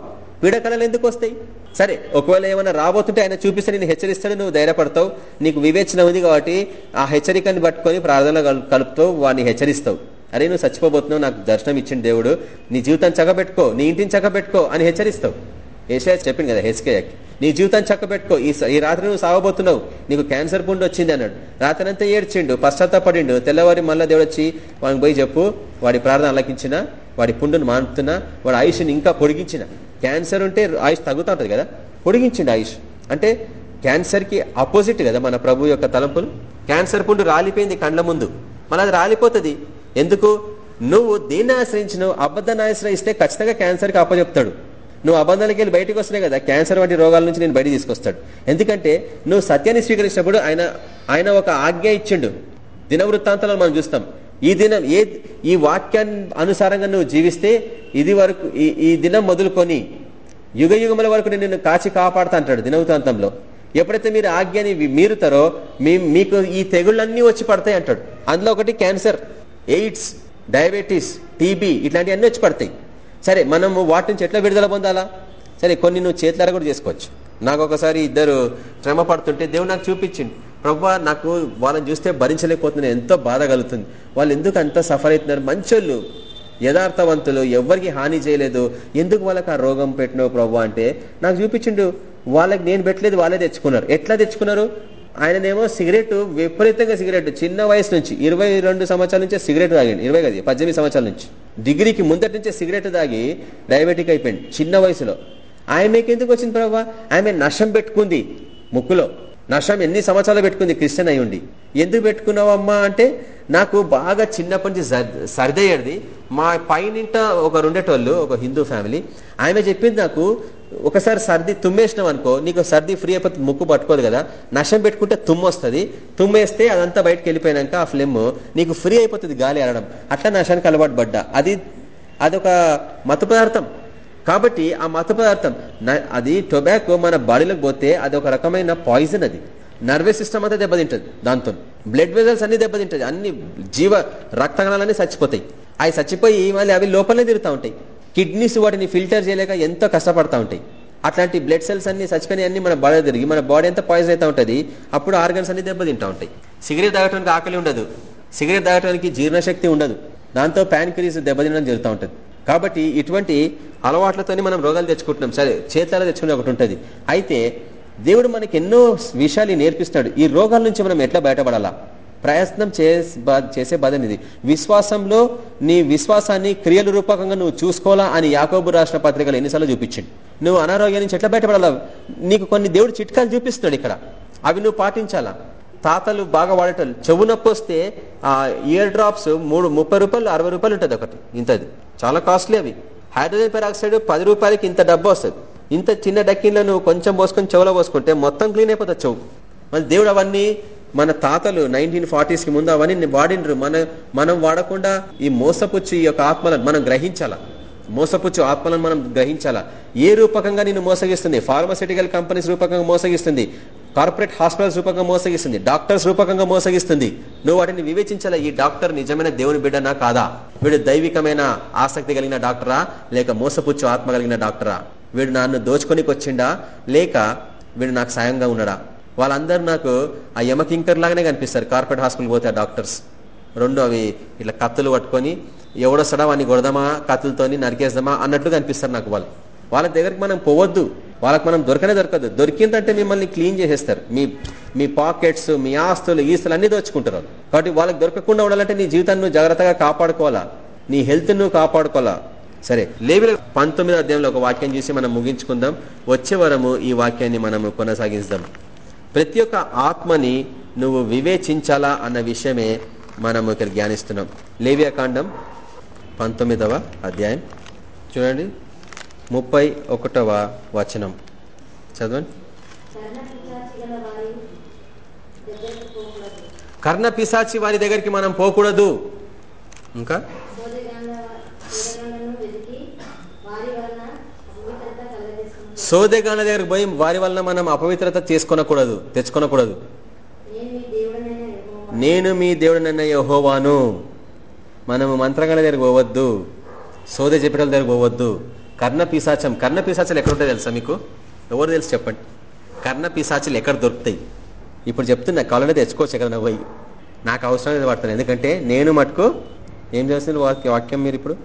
పీడకలలు ఎందుకు వస్తాయి? సరే ఒకవేళ ఏమైనా రాబోతుంటే ఆయన చూపిస్తే నేను హెచ్చరిస్తాడు నువ్వు ధైర్యపడతావు. నీకు వివేచన ఉంది కాబట్టి ఆ హెచ్చరికని పట్టుకొని ప్రార్థనలో కలుపుతావు వాడిని హెచ్చరిస్తావు. అరే నువ్వు చచ్చిపోబోతున్నావు నాకు దర్శనం ఇచ్చిన దేవుడు. నీ జీవితాన్ని చక్కబెట్టుకో నీ ఇంటిని చక్కబెట్టుకో అని హెచ్చరిస్తావు. ఏషియా చెప్పింది కదా హెచ్కేయకి నీ జీవితాన్ని చక్కబెట్టుకో ఈ రాత్రి నువ్వు సాగబోతున్నావు నీకు క్యాన్సర్ పుండు వచ్చింది అన్నాడు. రాత్రి అంతా ఏడ్చిండు పశ్చాత్తపడిండు. తెల్లవారి మళ్ళీ దేవుడు వచ్చి వాడికి పోయి చెప్పు వాడి ప్రార్థన అలకించిన వాడి పుండును మానుతున్నా వాడి ఆయుష్ని ఇంకా పొడిగించిన. క్యాన్సర్ ఉంటే ఆయుష్ తగ్గుతూ ఉంటుంది కదా పొడిగించిండు ఆయుష్. అంటే క్యాన్సర్కి అపోజిట్ కదా మన ప్రభు యొక్క తలంపులు. క్యాన్సర్ పుండు రాలిపోయింది కండ్ల ముందు. మళ్ళీ అది రాలిపోతుంది. ఎందుకు? నువ్వు దీన్ని ఆశ్రయించినావు అబద్ధాన్ని ఆశ్రయిస్తే ఖచ్చితంగా క్యాన్సర్కి అప్పచెప్తాడు నువ్వు అబంధాలకి వెళ్ళి బయటకు వస్తున్నాయి కదా క్యాన్సర్ వంటి రోగాల నుంచి నేను బయట తీసుకొస్తాడు. ఎందుకంటే నువ్వు సత్యాన్ని స్వీకరించినప్పుడు ఆయన ఆయన ఒక ఆజ్ఞ ఇచ్చిండు. దినవృత్తాంతాలను మనం చూస్తాం. ఈ దినం ఏ ఈ వాక్యాన్ని అనుసారంగా నువ్వు జీవిస్తే ఇది వరకు ఈ దినం మొదలుకొని యుగ యుగముల వరకు నేను నిన్ను కాచి కాపాడుతా అంటాడు దినవృత్తాంతంలో. ఎప్పుడైతే మీరు ఆజ్ఞని మీరుతారో మీ మీకు ఈ తెగుళ్ళన్నీ వచ్చి పడతాయి అంటాడు. అందులో ఒకటి క్యాన్సర్ ఎయిడ్స్ డయాబెటీస్ టీబీ ఇట్లాంటివన్నీ వచ్చి పడతాయి. సరే మనము వాటి నుంచి ఎట్లా విడుదల పొందాలా? సరే కొన్ని నువ్వు చేతులారా కూడా చేసుకోవచ్చు. నాకు ఒకసారి ఇద్దరు శ్రమ పడుతుంటే దేవుడు నాకు చూపించింది ప్రభు నాకు వాళ్ళని చూస్తే భరించలేకపోతున్నాను ఎంతో బాధ కలుగుతుంది. వాళ్ళు ఎందుకు అంత సఫర్ అవుతున్నారు? మంచోళ్ళు యథార్థవంతులు ఎవరికి హాని చేయలేదు. ఎందుకు వాళ్ళకి ఆ రోగం పెట్టినావు ప్రభు? అంటే నాకు చూపించిండు వాళ్ళకి నేను పెట్టలేదు వాళ్ళే తెచ్చుకున్నారు. ఎట్లా తెచ్చుకున్నారు? ఆయననేమో సిగరెట్ విపరీతంగా సిగరెట్ చిన్న వయసు నుంచి ఇరవై రెండు సంవత్సరాల నుంచే సిగరెట్ తాగండి ఇరవై కదా పద్దెనిమిది సంవత్సరాల నుంచి. డిగ్రీకి ముందటి నుంచే సిగరెట్ తాగి డయాబెటిక్ అయిపోయింది. చిన్న వయసులో. ఆమెకి ఎందుకు వచ్చింది ప్రభావ ఆమె నషం పెట్టుకుంది. ముక్కులో. నషం ఎన్ని సంవత్సరాలు పెట్టుకుంది? క్రిస్టియన్ అయి ఉండి ఎందుకు పెట్టుకున్నావమ్మా అంటే నాకు బాగా చిన్నప్పటి నుంచి సర్దయ్యేది. మా పైనింట ఒక రెండేటోళ్ళు ఒక హిందూ ఫ్యామిలీ. ఆమె చెప్పింది నాకు ఒకసారి సర్ది తుమ్మేసినాం అనుకో నీకు సర్ది ఫ్రీ అయిపోతే ముక్కు పట్టుకోదు కదా. నషం పెట్టుకుంటే తుమ్ము వస్తుంది. తుమ్మేస్తే అదంతా బయటకు వెళ్ళిపోయినాక ఆ ఫ్లెమ్ నీకు ఫ్రీ అయిపోతుంది గాలి అనడం అట్లా నషానికి అలవాటు పడ్డా. అది అదొక మత పదార్థం. కాబట్టి ఆ మత పదార్థం అది టొబాకో మన బాడీలోకి పోతే అది ఒక రకమైన పాయిజన్ అది. నర్వస్ సిస్టమ్ అంతా దెబ్బతింటది దాంతో. బ్లడ్ వెజల్స్ అన్ని దెబ్బతింటది. అన్ని జీవ రక్తగణాలన్నీ చచ్చిపోతాయి. అవి చచ్చిపోయి మళ్ళీ అవి లోపలనే తిరుగుతూ ఉంటాయి. కిడ్నీస్ వాటిని ఫిల్టర్ చేయలేక ఎంతో కష్టపడతా ఉంటాయి. అట్లాంటి బ్లడ్ సెల్స్ అన్ని చచ్చిపోయినాయి అన్ని మన బాడీ తిరిగి మన బాడీ అంతా పాయిజన్ అవుతా ఉంటుంది. అప్పుడు ఆర్గన్స్ అన్ని దెబ్బతింటా ఉంటాయి. సిగరెట్ తాగటానికి ఆకలి ఉండదు. సిగరెట్ తాగటానికి జీర్ణశక్తి ఉండదు. దాంతో ప్యాన్క్రీస్ దెబ్బతినడం జరుగుతూ ఉంటుంది. కాబట్టి ఇటువంటి అలవాట్లతోనే మనం రోగాలు తెచ్చుకుంటున్నాం. సరే చేతాలు తెచ్చుకునే ఒకటి ఉంటుంది. అయితే దేవుడు మనకి ఎన్నో విషయాలు నేర్పిస్తాడు. ఈ రోగాల నుంచి మనం ఎట్లా బయటపడాలా? ప్రయత్నం చేసే బాధ ఇది విశ్వాసంలో నీ విశ్వాసాన్ని క్రియల రూపకంగా నువ్వు చూసుకోవాలా అని యాకోబు రాష్ట్ర పత్రికలు ఎన్నిసార్లు చూపించండి. నువ్వు అనారోగ్యం నుంచి ఎట్లా బయటపడాలా? నీకు కొన్ని దేవుడు చిట్కాలు చూపిస్తున్నాడు ఇక్కడ. అవి నువ్వు పాటించాలా? తాతలు బాగా వాడటం చెవు నొప్పి వస్తే ఆ ఇయర్ డ్రాప్స్ మూడు ముప్పై రూపాయలు అరవై రూపాయలు ఉంటుంది ఒకటి. ఇంతది. చాలా కాస్ట్లీ అవి. హైడ్రోజన్ పెరాక్సైడ్ పది రూపాయలకి ఇంత డబ్బు వస్తుంది. ఇంత చిన్న డక్కిన్లో నువ్వు కొంచెం పోసుకొని చెవులో పోసుకుంటే మొత్తం క్లీన్ అయిపోతుంది చెవు. మళ్ళీ దేవుడు అవన్నీ మన తాతలు నైన్టీన్ ఫార్టీస్కి ముందు అవన్నీ వాడిండ్రు మన మనం వాడకుండా ఈ మోసపుచ్చు ఈ యొక్క ఆత్మలను మనం గ్రహించాలా? మోసపుచ్చు ఆత్మలను మనం గ్రహించాలా? ఏ రూపకంగా నిన్ను మోసగిస్తుంది? ఫార్మసిటికల్ కంపెనీస్ రూపకంగా మోసగిస్తుంది. కార్పొరేట్ హాస్పిటల్స్ రూపకంగా మోసగిస్తుంది. డాక్టర్స్ రూపకంగా మోసగిస్తుంది. నువ్వు వాటిని వివేచించాలా? ఈ డాక్టర్ నిజమైన దేవుని బిడ్డనా కాదా? వీడు దైవికమైన ఆసక్తి కలిగిన డాక్టరా? లేక మోసపుచ్చు ఆత్మ కలిగిన డాక్టరా? వీడు నన్ను దోచుకొనికి వచ్చిండా లేక వీడు నాకు సాయంగా ఉన్నాడా? వాళ్ళందరూ నాకు ఆ యమకింకర్ లాగానే కనిపిస్తారు. కార్పొరేట్ హాస్పిటల్ పోతే ఆ డాక్టర్స్. రెండు అవి ఇట్లా కత్తులు పట్టుకొని ఎవడొస్తాడా వాడిని కొడదామా కత్తులతోని నరికేద్దామా అన్నట్లు కనిపిస్తారు నాకు వాళ్ళు. వాళ్ళ దగ్గరికి మనం పోవద్దు. వాళ్ళకి మనం దొరకనే దొరకదు. దొరికిందంటే మిమ్మల్ని క్లీన్ చేసేస్తారు. మీ మీ పాకెట్స్ మీ ఆస్తులు ఈస్తులు అన్ని దోచుకుంటారు కాబట్టి వాళ్ళకి దొరకకుండా ఉండాలంటే నీ జీవితాన్ని నువ్వు జాగ్రత్తగా కాపాడుకోవాలా? నీ హెల్త్ నువ్వు కాపాడుకోవాలా? సరే లేవి పంతొమ్మిది అధ్యాయంలో ఒక వాక్యం చూసి మనం ముగించుకుందాం. వచ్చే వరము ఈ వాక్యాన్ని మనము కొనసాగిస్తాం. ప్రతి ఒక్క ఆత్మని నువ్వు వివేచించాలా అన్న విషయమే మనం ఇక్కడ ధ్యానిస్తున్నాం. లేవ్యాకాండం పంతొమ్మిదవ అధ్యాయం. చూడండి. ముప్పై ఒకటవ వచనం. చదవండి. కర్ణ పిశాచి వారి దగ్గరికి మనం పోకూడదు. ఇంకా? సోదెగాళ్ళ దగ్గరికి పోయి వారి వలన మనం అపవిత్రత చేసుకొనకూడదు తెచ్చుకొనకూడదు. నేను మీ దేవుడనన్న యహోవాను. మనము మంత్రగాళ్ళ దగ్గరకు పోవద్దు సోదె చెప్పేటల దగ్గరికి పోవద్దు. కర్ణ పిశాచం కర్ణ పిశాచలు ఎక్కడుంటాయి తెలుసా మీకు? ఎవరు తెలుసు చెప్పండి. కర్ణ పిశాచలు ఎక్కడ దొరుకుతాయి? ఇప్పుడు చెప్తున్నా కాలంలో తెచ్చుకోవచ్చు ఎక్కడ పోయి. నాకు అవసరం లేదు వాడుతాను ఎందుకంటే నేను మటుకు ఏం చేస్తుంది వాక్యం మీరు ఇప్పుడు?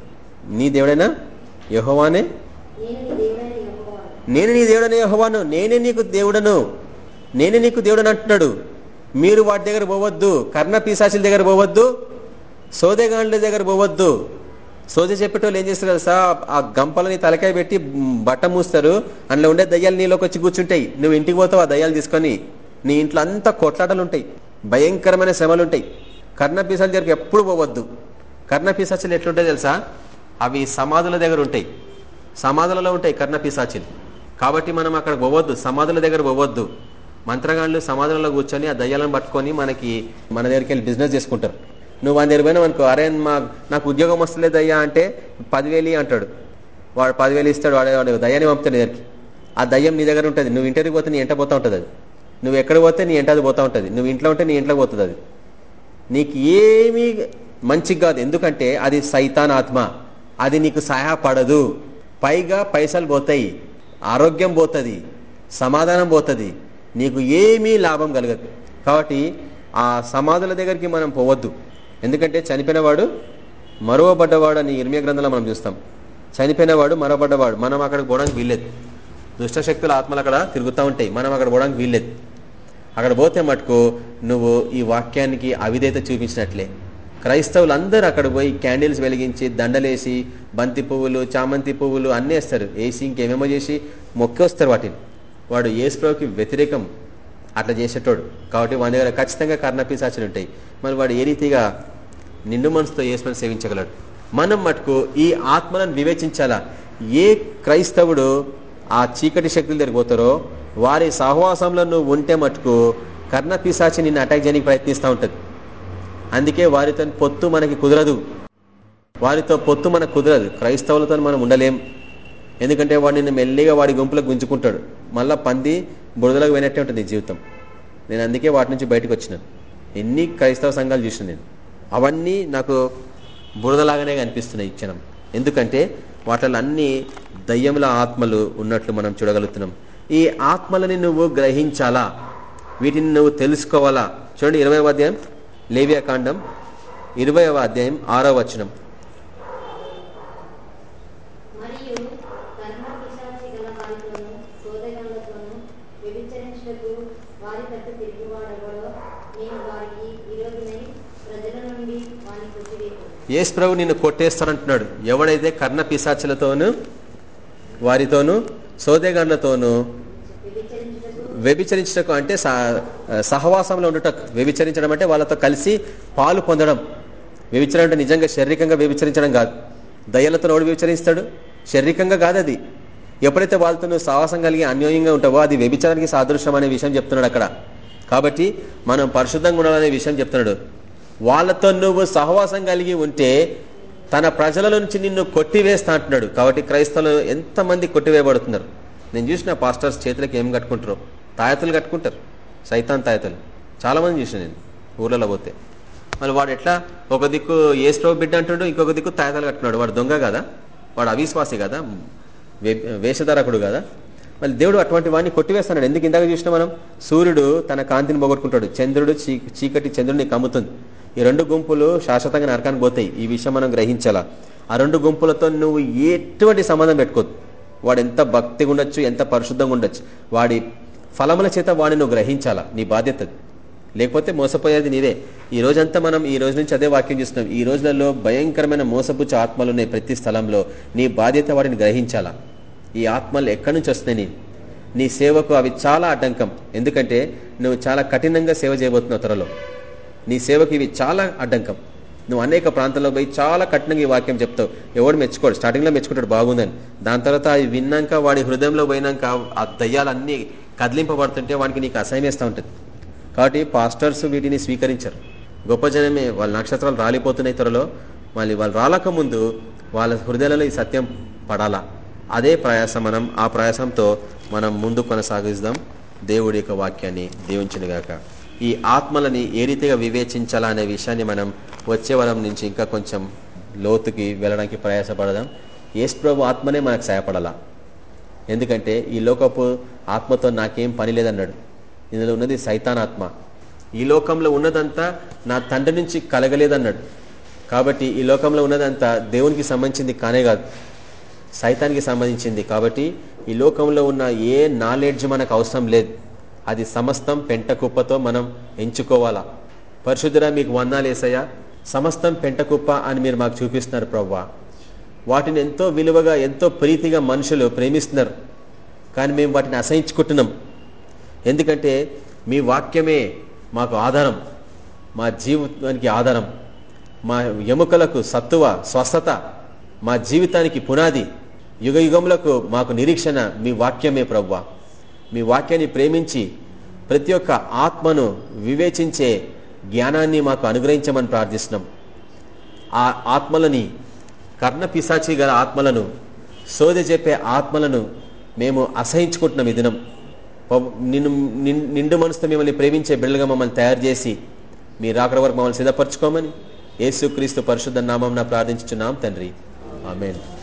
నీ దేవుడైనా యహోవానే? నేను నీ దేవుడనే యహోవాను నేనే నీకు దేవుడను నేనే నీకు దేవుడని అంటున్నాడు. మీరు వాటి దగ్గర పోవద్దు కర్ణ పిశాచుల దగ్గర పోవద్దు సోదెగాండ్ల దగ్గర పోవద్దు. సోదె చెప్పేటోళ్ళు ఏం చేస్తారు తెలుసా? ఆ గంపలని తలకాయ పెట్టి బట్ట మూస్తారు. అందులో ఉండే దయ్యాలు నీలోకి వచ్చి కూర్చుంటాయి. నువ్వు ఇంటికి పోతావు ఆ దయ్యాలు తీసుకొని నీ ఇంట్లో అంతా కొట్లాటలు ఉంటాయి. భయంకరమైన శ్రమలు ఉంటాయి. కర్ణ పిశాల దగ్గరికి ఎప్పుడు పోవద్దు. కర్ణ పీసాచులు ఎట్లుంటాయి తెలుసా? అవి సమాధుల దగ్గర ఉంటాయి. సమాధులలో ఉంటాయి కర్ణ పీసాచులు కాబట్టి మనం అక్కడ పోవద్దు సమాధుల దగ్గర పోవద్దు. మంత్రగాళ్ళు సమాధులలో కూర్చొని ఆ దయ్యాలను పట్టుకొని మనకి మన దగ్గరికి వెళ్ళి బిజినెస్ చేసుకుంటారు. నువ్వు వాని దగ్గర పోయినావు అనుకో అరే మా నాకు ఉద్యోగం వస్తలేదు అయ్యా అంటే పదివేలు అంటాడు. వాడు పదివేలు ఇస్తాడు వాడు వాడు దయ్యాన్ని పంపుతాడు దగ్గరికి ఆ దయ్యం నీ దగ్గర ఉంటుంది. నువ్వు ఇంటర్వ్యూ పోతే నీ ఎంట పోతా ఉంటుంది అది. నువ్వు ఎక్కడ పోతే నీ ఎంట అది పోతా ఉంటుంది. నువ్వు ఇంట్లో ఉంటే నీ ఇంట్లో పోతుంది అది. నీకు ఏమీ మంచిగా కాదు. ఎందుకంటే అది సైతాన్ ఆత్మ. అది నీకు సహాయపడదు. పైగా పైసలు పోతాయి. ఆరోగ్యం పోతుంది సమాధానం పోతుంది నీకు ఏమీ లాభం కలగదు. కాబట్టి ఆ సమాధుల దగ్గరికి మనం పోవద్దు. ఎందుకంటే చనిపోయినవాడు మరవబడ్డవాడు అని ఇర్మియ గ్రంథంలో మనం చూస్తాం. చనిపోయినవాడు మరవబడ్డవాడు మనం అక్కడికి పోవడానికి వీల్లేదు. దుష్టశక్తుల ఆత్మలు అక్కడ తిరుగుతూ ఉంటాయి మనం అక్కడ పోవడానికి వీల్లేదు. అక్కడ పోతే మటుకు నువ్వు ఈ వాక్యానికి అవిధేత చూపించినట్లే. క్రైస్తవులందరూ అక్కడ పోయి క్యాండిల్స్ వెలిగించి దండలేసి బంతి పువ్వులు చామంతి పువ్వులు అన్నీ వేస్తారు. వేసి ఇంకేమేమో చేసి మొక్కేస్తారు వాటిని. వాడు ఏసుప్రభుకి వ్యతిరేకం అట్లా చేసేటోడు. కాబట్టి వాడి దగ్గర ఖచ్చితంగా కర్ణపీసాచులు ఉంటాయి. మరి వాడు ఏ రీతిగా నిండు మనసుతో ఏసుమని సేవించగలడు? మనం మటుకు ఈ ఆత్మలను వివేచించాలా? ఏ క్రైస్తవుడు ఆ చీకటి శక్తులు దగ్గర వారి సహవాసంలో నువ్వు ఉంటే మటుకు కర్ణపీసాచి నిన్ను అటాక్ చేయడానికి ప్రయత్నిస్తూ ఉంటుంది. అందుకే వారితో పొత్తు మనకి కుదరదు. వారితో పొత్తు మనకు కుదరదు. క్రైస్తవులతో మనం ఉండలేం. ఎందుకంటే వాడిని మెల్లిగా వాడి గుంపులో గుంజుకుంటాడు. మళ్ళా పంది బురదలకు పోయినట్టే ఉంటుంది జీవితం. నేను అందుకే వాటి నుంచి బయటకు వచ్చినాను. ఎన్ని క్రైస్తవ సంఘాలు చూసిన నేను. అవన్నీ నాకు బురదలాగానే కనిపిస్తున్నాయి క్షణం. ఎందుకంటే వాటిలో అన్ని దయ్యముల ఆత్మలు ఉన్నట్లు మనం చూడగలుగుతున్నాం. ఈ ఆత్మలని నువ్వు గ్రహించాలా? వీటిని నువ్వు తెలుసుకోవాలా? చూడండి ఇరవై అధ్యాయం. లేవియా కాండం ఇరవైవ అధ్యాయం ఆరో వచనం. యేసు ప్రభు నిన్ను కొట్టేస్తానంటున్నాడు ఎవడైతే కర్ణ పిశాచులతోనూ వారితోనూ సోదేగాండ్లతోనూ వ్యభిచరించుటకు వ్యభిచరించటకు అంటే సహవాసంలో ఉండటం. వ్యభిచరించడం అంటే వాళ్ళతో కలిసి పాలు పొందడం. వ్యభిచరం అంటే నిజంగా శారీరకంగా వ్యభిచరించడం కాదు. దయ్యాలతో నోడు వ్యభిచరిస్తాడు. శారీరకంగా కాదు అది. ఎప్పుడైతే వాళ్ళతో నువ్వు సహవాసం కలిగి అన్యోన్యంగా ఉంటావో అది వ్యభిచారానికి సాదృశ్యం అనే విషయం చెప్తున్నాడు అక్కడ. కాబట్టి మనం పరిశుద్ధంగా ఉండాలనే విషయం చెప్తున్నాడు. వాళ్ళతో నువ్వు సహవాసం కలిగి ఉంటే తన ప్రజల నుంచి నిన్ను కొట్టివేస్తా అంటున్నాడు. కాబట్టి క్రైస్తవులు ఎంతమంది కొట్టివేయబడుతున్నారు? నేను చూసిన పాస్టర్స్ చేతులకు ఏం కట్టుకుంటారో. తాయతలు కట్టుకుంటారు. సైతాన్ తాయతలు చాలా మంది చూసిన నేను ఊర్లలో పోతే. మళ్ళీ వాడు ఎట్లా? ఒక దిక్కు ఏ స్టవ్ బిడ్డ అంటాడు ఇంకొక దిక్కు తాయతాలు కట్టుకున్నాడు. వాడు దొంగ కదా? వాడు అవిశ్వాసి కదా? వే- వేషధారకుడు కదా? మళ్ళీ దేవుడు అటువంటి వాడిని కొట్టివేస్తున్నాడు. ఎందుకు ఇందాక చూసినా మనం? సూర్యుడు తన కాంతిని పోగొట్టుకుంటాడు. చంద్రుడు చీ- చీకటి చంద్రుడిని కమ్ముతుంది. ఈ రెండు గుంపులు శాశ్వతంగా నరకానికి పోతాయి. ఈ విషయం మనం గ్రహించాలా? ఆ రెండు గుంపులతో నువ్వు ఎటువంటి సంబంధం పెట్టుకోవద్దు. వాడు ఎంత భక్తిగా ఉండొచ్చు ఎంత పరిశుద్ధంగా ఉండొచ్చు వాడి ఫలముల చేత వాడిని నువ్వు గ్రహించాలా? నీ బాధ్యత లేకపోతే మోసపోయేది నీవే ఈ రోజంతా మనం ఈ రోజు నుంచి అదే వాక్యం చేస్తున్నాం. ఈ రోజులలో భయంకరమైన మోసపుచ్చ ఆత్మలు ఉన్నాయి ప్రతి స్థలంలో. నీ బాధ్యత వాడిని గ్రహించాలా? ఈ ఆత్మలు ఎక్కడి నుంచి వస్తున్నాయి నీ నీ సేవకు అవి చాలా అడ్డంకం. ఎందుకంటే నువ్వు చాలా కఠినంగా సేవ చేయబోతున్నావు త్వరలో. నీ సేవకు ఇవి చాలా అడ్డంకం. నువ్వు అనేక ప్రాంతాల్లో పోయి చాలా కఠినంగా ఈ వాక్యం చెప్తావు. ఎవడు మెచ్చుకోడు? స్టార్టింగ్లో మెచ్చుకుంటాడు బాగుందని. దాని తర్వాత అవి విన్నాక వాడి హృదయంలో పోయినాక ఆ దయ్యాలన్నీ కదిలింపబడుతుంటే వాడికి నీకు అసహ్యం ఇస్తూ ఉంటుంది. కాబట్టి పాస్టర్స్ వీటిని స్వీకరించరు. గొప్ప జనమే వాళ్ళ నక్షత్రాలు రాలిపోతున్నాయి త్వరలో. మళ్ళీ వాళ్ళు రాలకముందు వాళ్ళ హృదయాలలో ఈ సత్యం పడాలా? అదే ప్రయాసం మనం ఆ ప్రయాసంతో మనం ముందు కొనసాగిద్దాం. దేవుడి యొక్క వాక్యాన్ని దీవించినగాక ఈ ఆత్మలని ఏ రీతిగా వివేచించాలా అనే విషయాన్ని మనం వచ్చే వరం నుంచి ఇంకా కొంచెం లోతుకి వెళ్ళడానికి ప్రయాసపడదాం. ఏసు ప్రభు ఆత్మనే మనకు సహాయపడాలా? ఎందుకంటే ఈ లోకపు ఆత్మతో నాకేం పని లేదన్నాడు. ఇందులో ఉన్నది సైతానాత్మ ఈ లోకంలో ఉన్నదంతా నా తండ్రి నుంచి కలగలేదన్నాడు. కాబట్టి ఈ లోకంలో ఉన్నదంతా దేవునికి సంబంధించింది కానే కాదు. సైతానికి సంబంధించింది. కాబట్టి ఈ లోకంలో ఉన్న ఏ నాలెడ్జ్ మనకు అవసరం లేదు. అది సమస్తం పెంట కుప్పతో మనం ఎంచుకోవాలా. పరిశుద్ధురా మీకు వందాలు వేసయ్యా సమస్తం పెంట కుప్ప అని మీరు మాకు చూపిస్తున్నారు ప్రవ్వా. వాటిని ఎంతో విలువగా ఎంతో ప్రీతిగా మనుషులు ప్రేమిస్తున్నారు. కానీ మేము వాటిని అసహించుకుంటున్నాం. ఎందుకంటే మీ వాక్యమే మాకు ఆధారం. మా జీవితానికి ఆధారం. మా ఎముకలకు సత్తువ స్వస్థత మా జీవితానికి పునాది. యుగ యుగములకు మాకు నిరీక్షణ మీ వాక్యమే ప్రవ్వ. మీ వాక్యాన్ని ప్రేమించి ప్రతి ఒక్క ఆత్మను వివేచించే జ్ఞానాన్ని మాకు అనుగ్రహించమని ప్రార్థిస్తున్నాం. ఆ ఆత్మలని కర్ణ పిశాచి గల ఆత్మలను సోదె చెప్పే ఆత్మలను మేము అసహించుకుంటున్నాం ఈ దినం నిన్ను నిన్- నిండు మనసుతో మిమ్మల్ని ప్రేమించే బిడ్డలుగా మమ్మల్ని తయారు చేసి మీ రాకడ వరకు మమ్మల్ని సిద్ధపరచుకోమని యేసుక్రీస్తు పరిశుద్ధ నామం ప్రార్థించుచున్నాం తండ్రి. ఆమెను.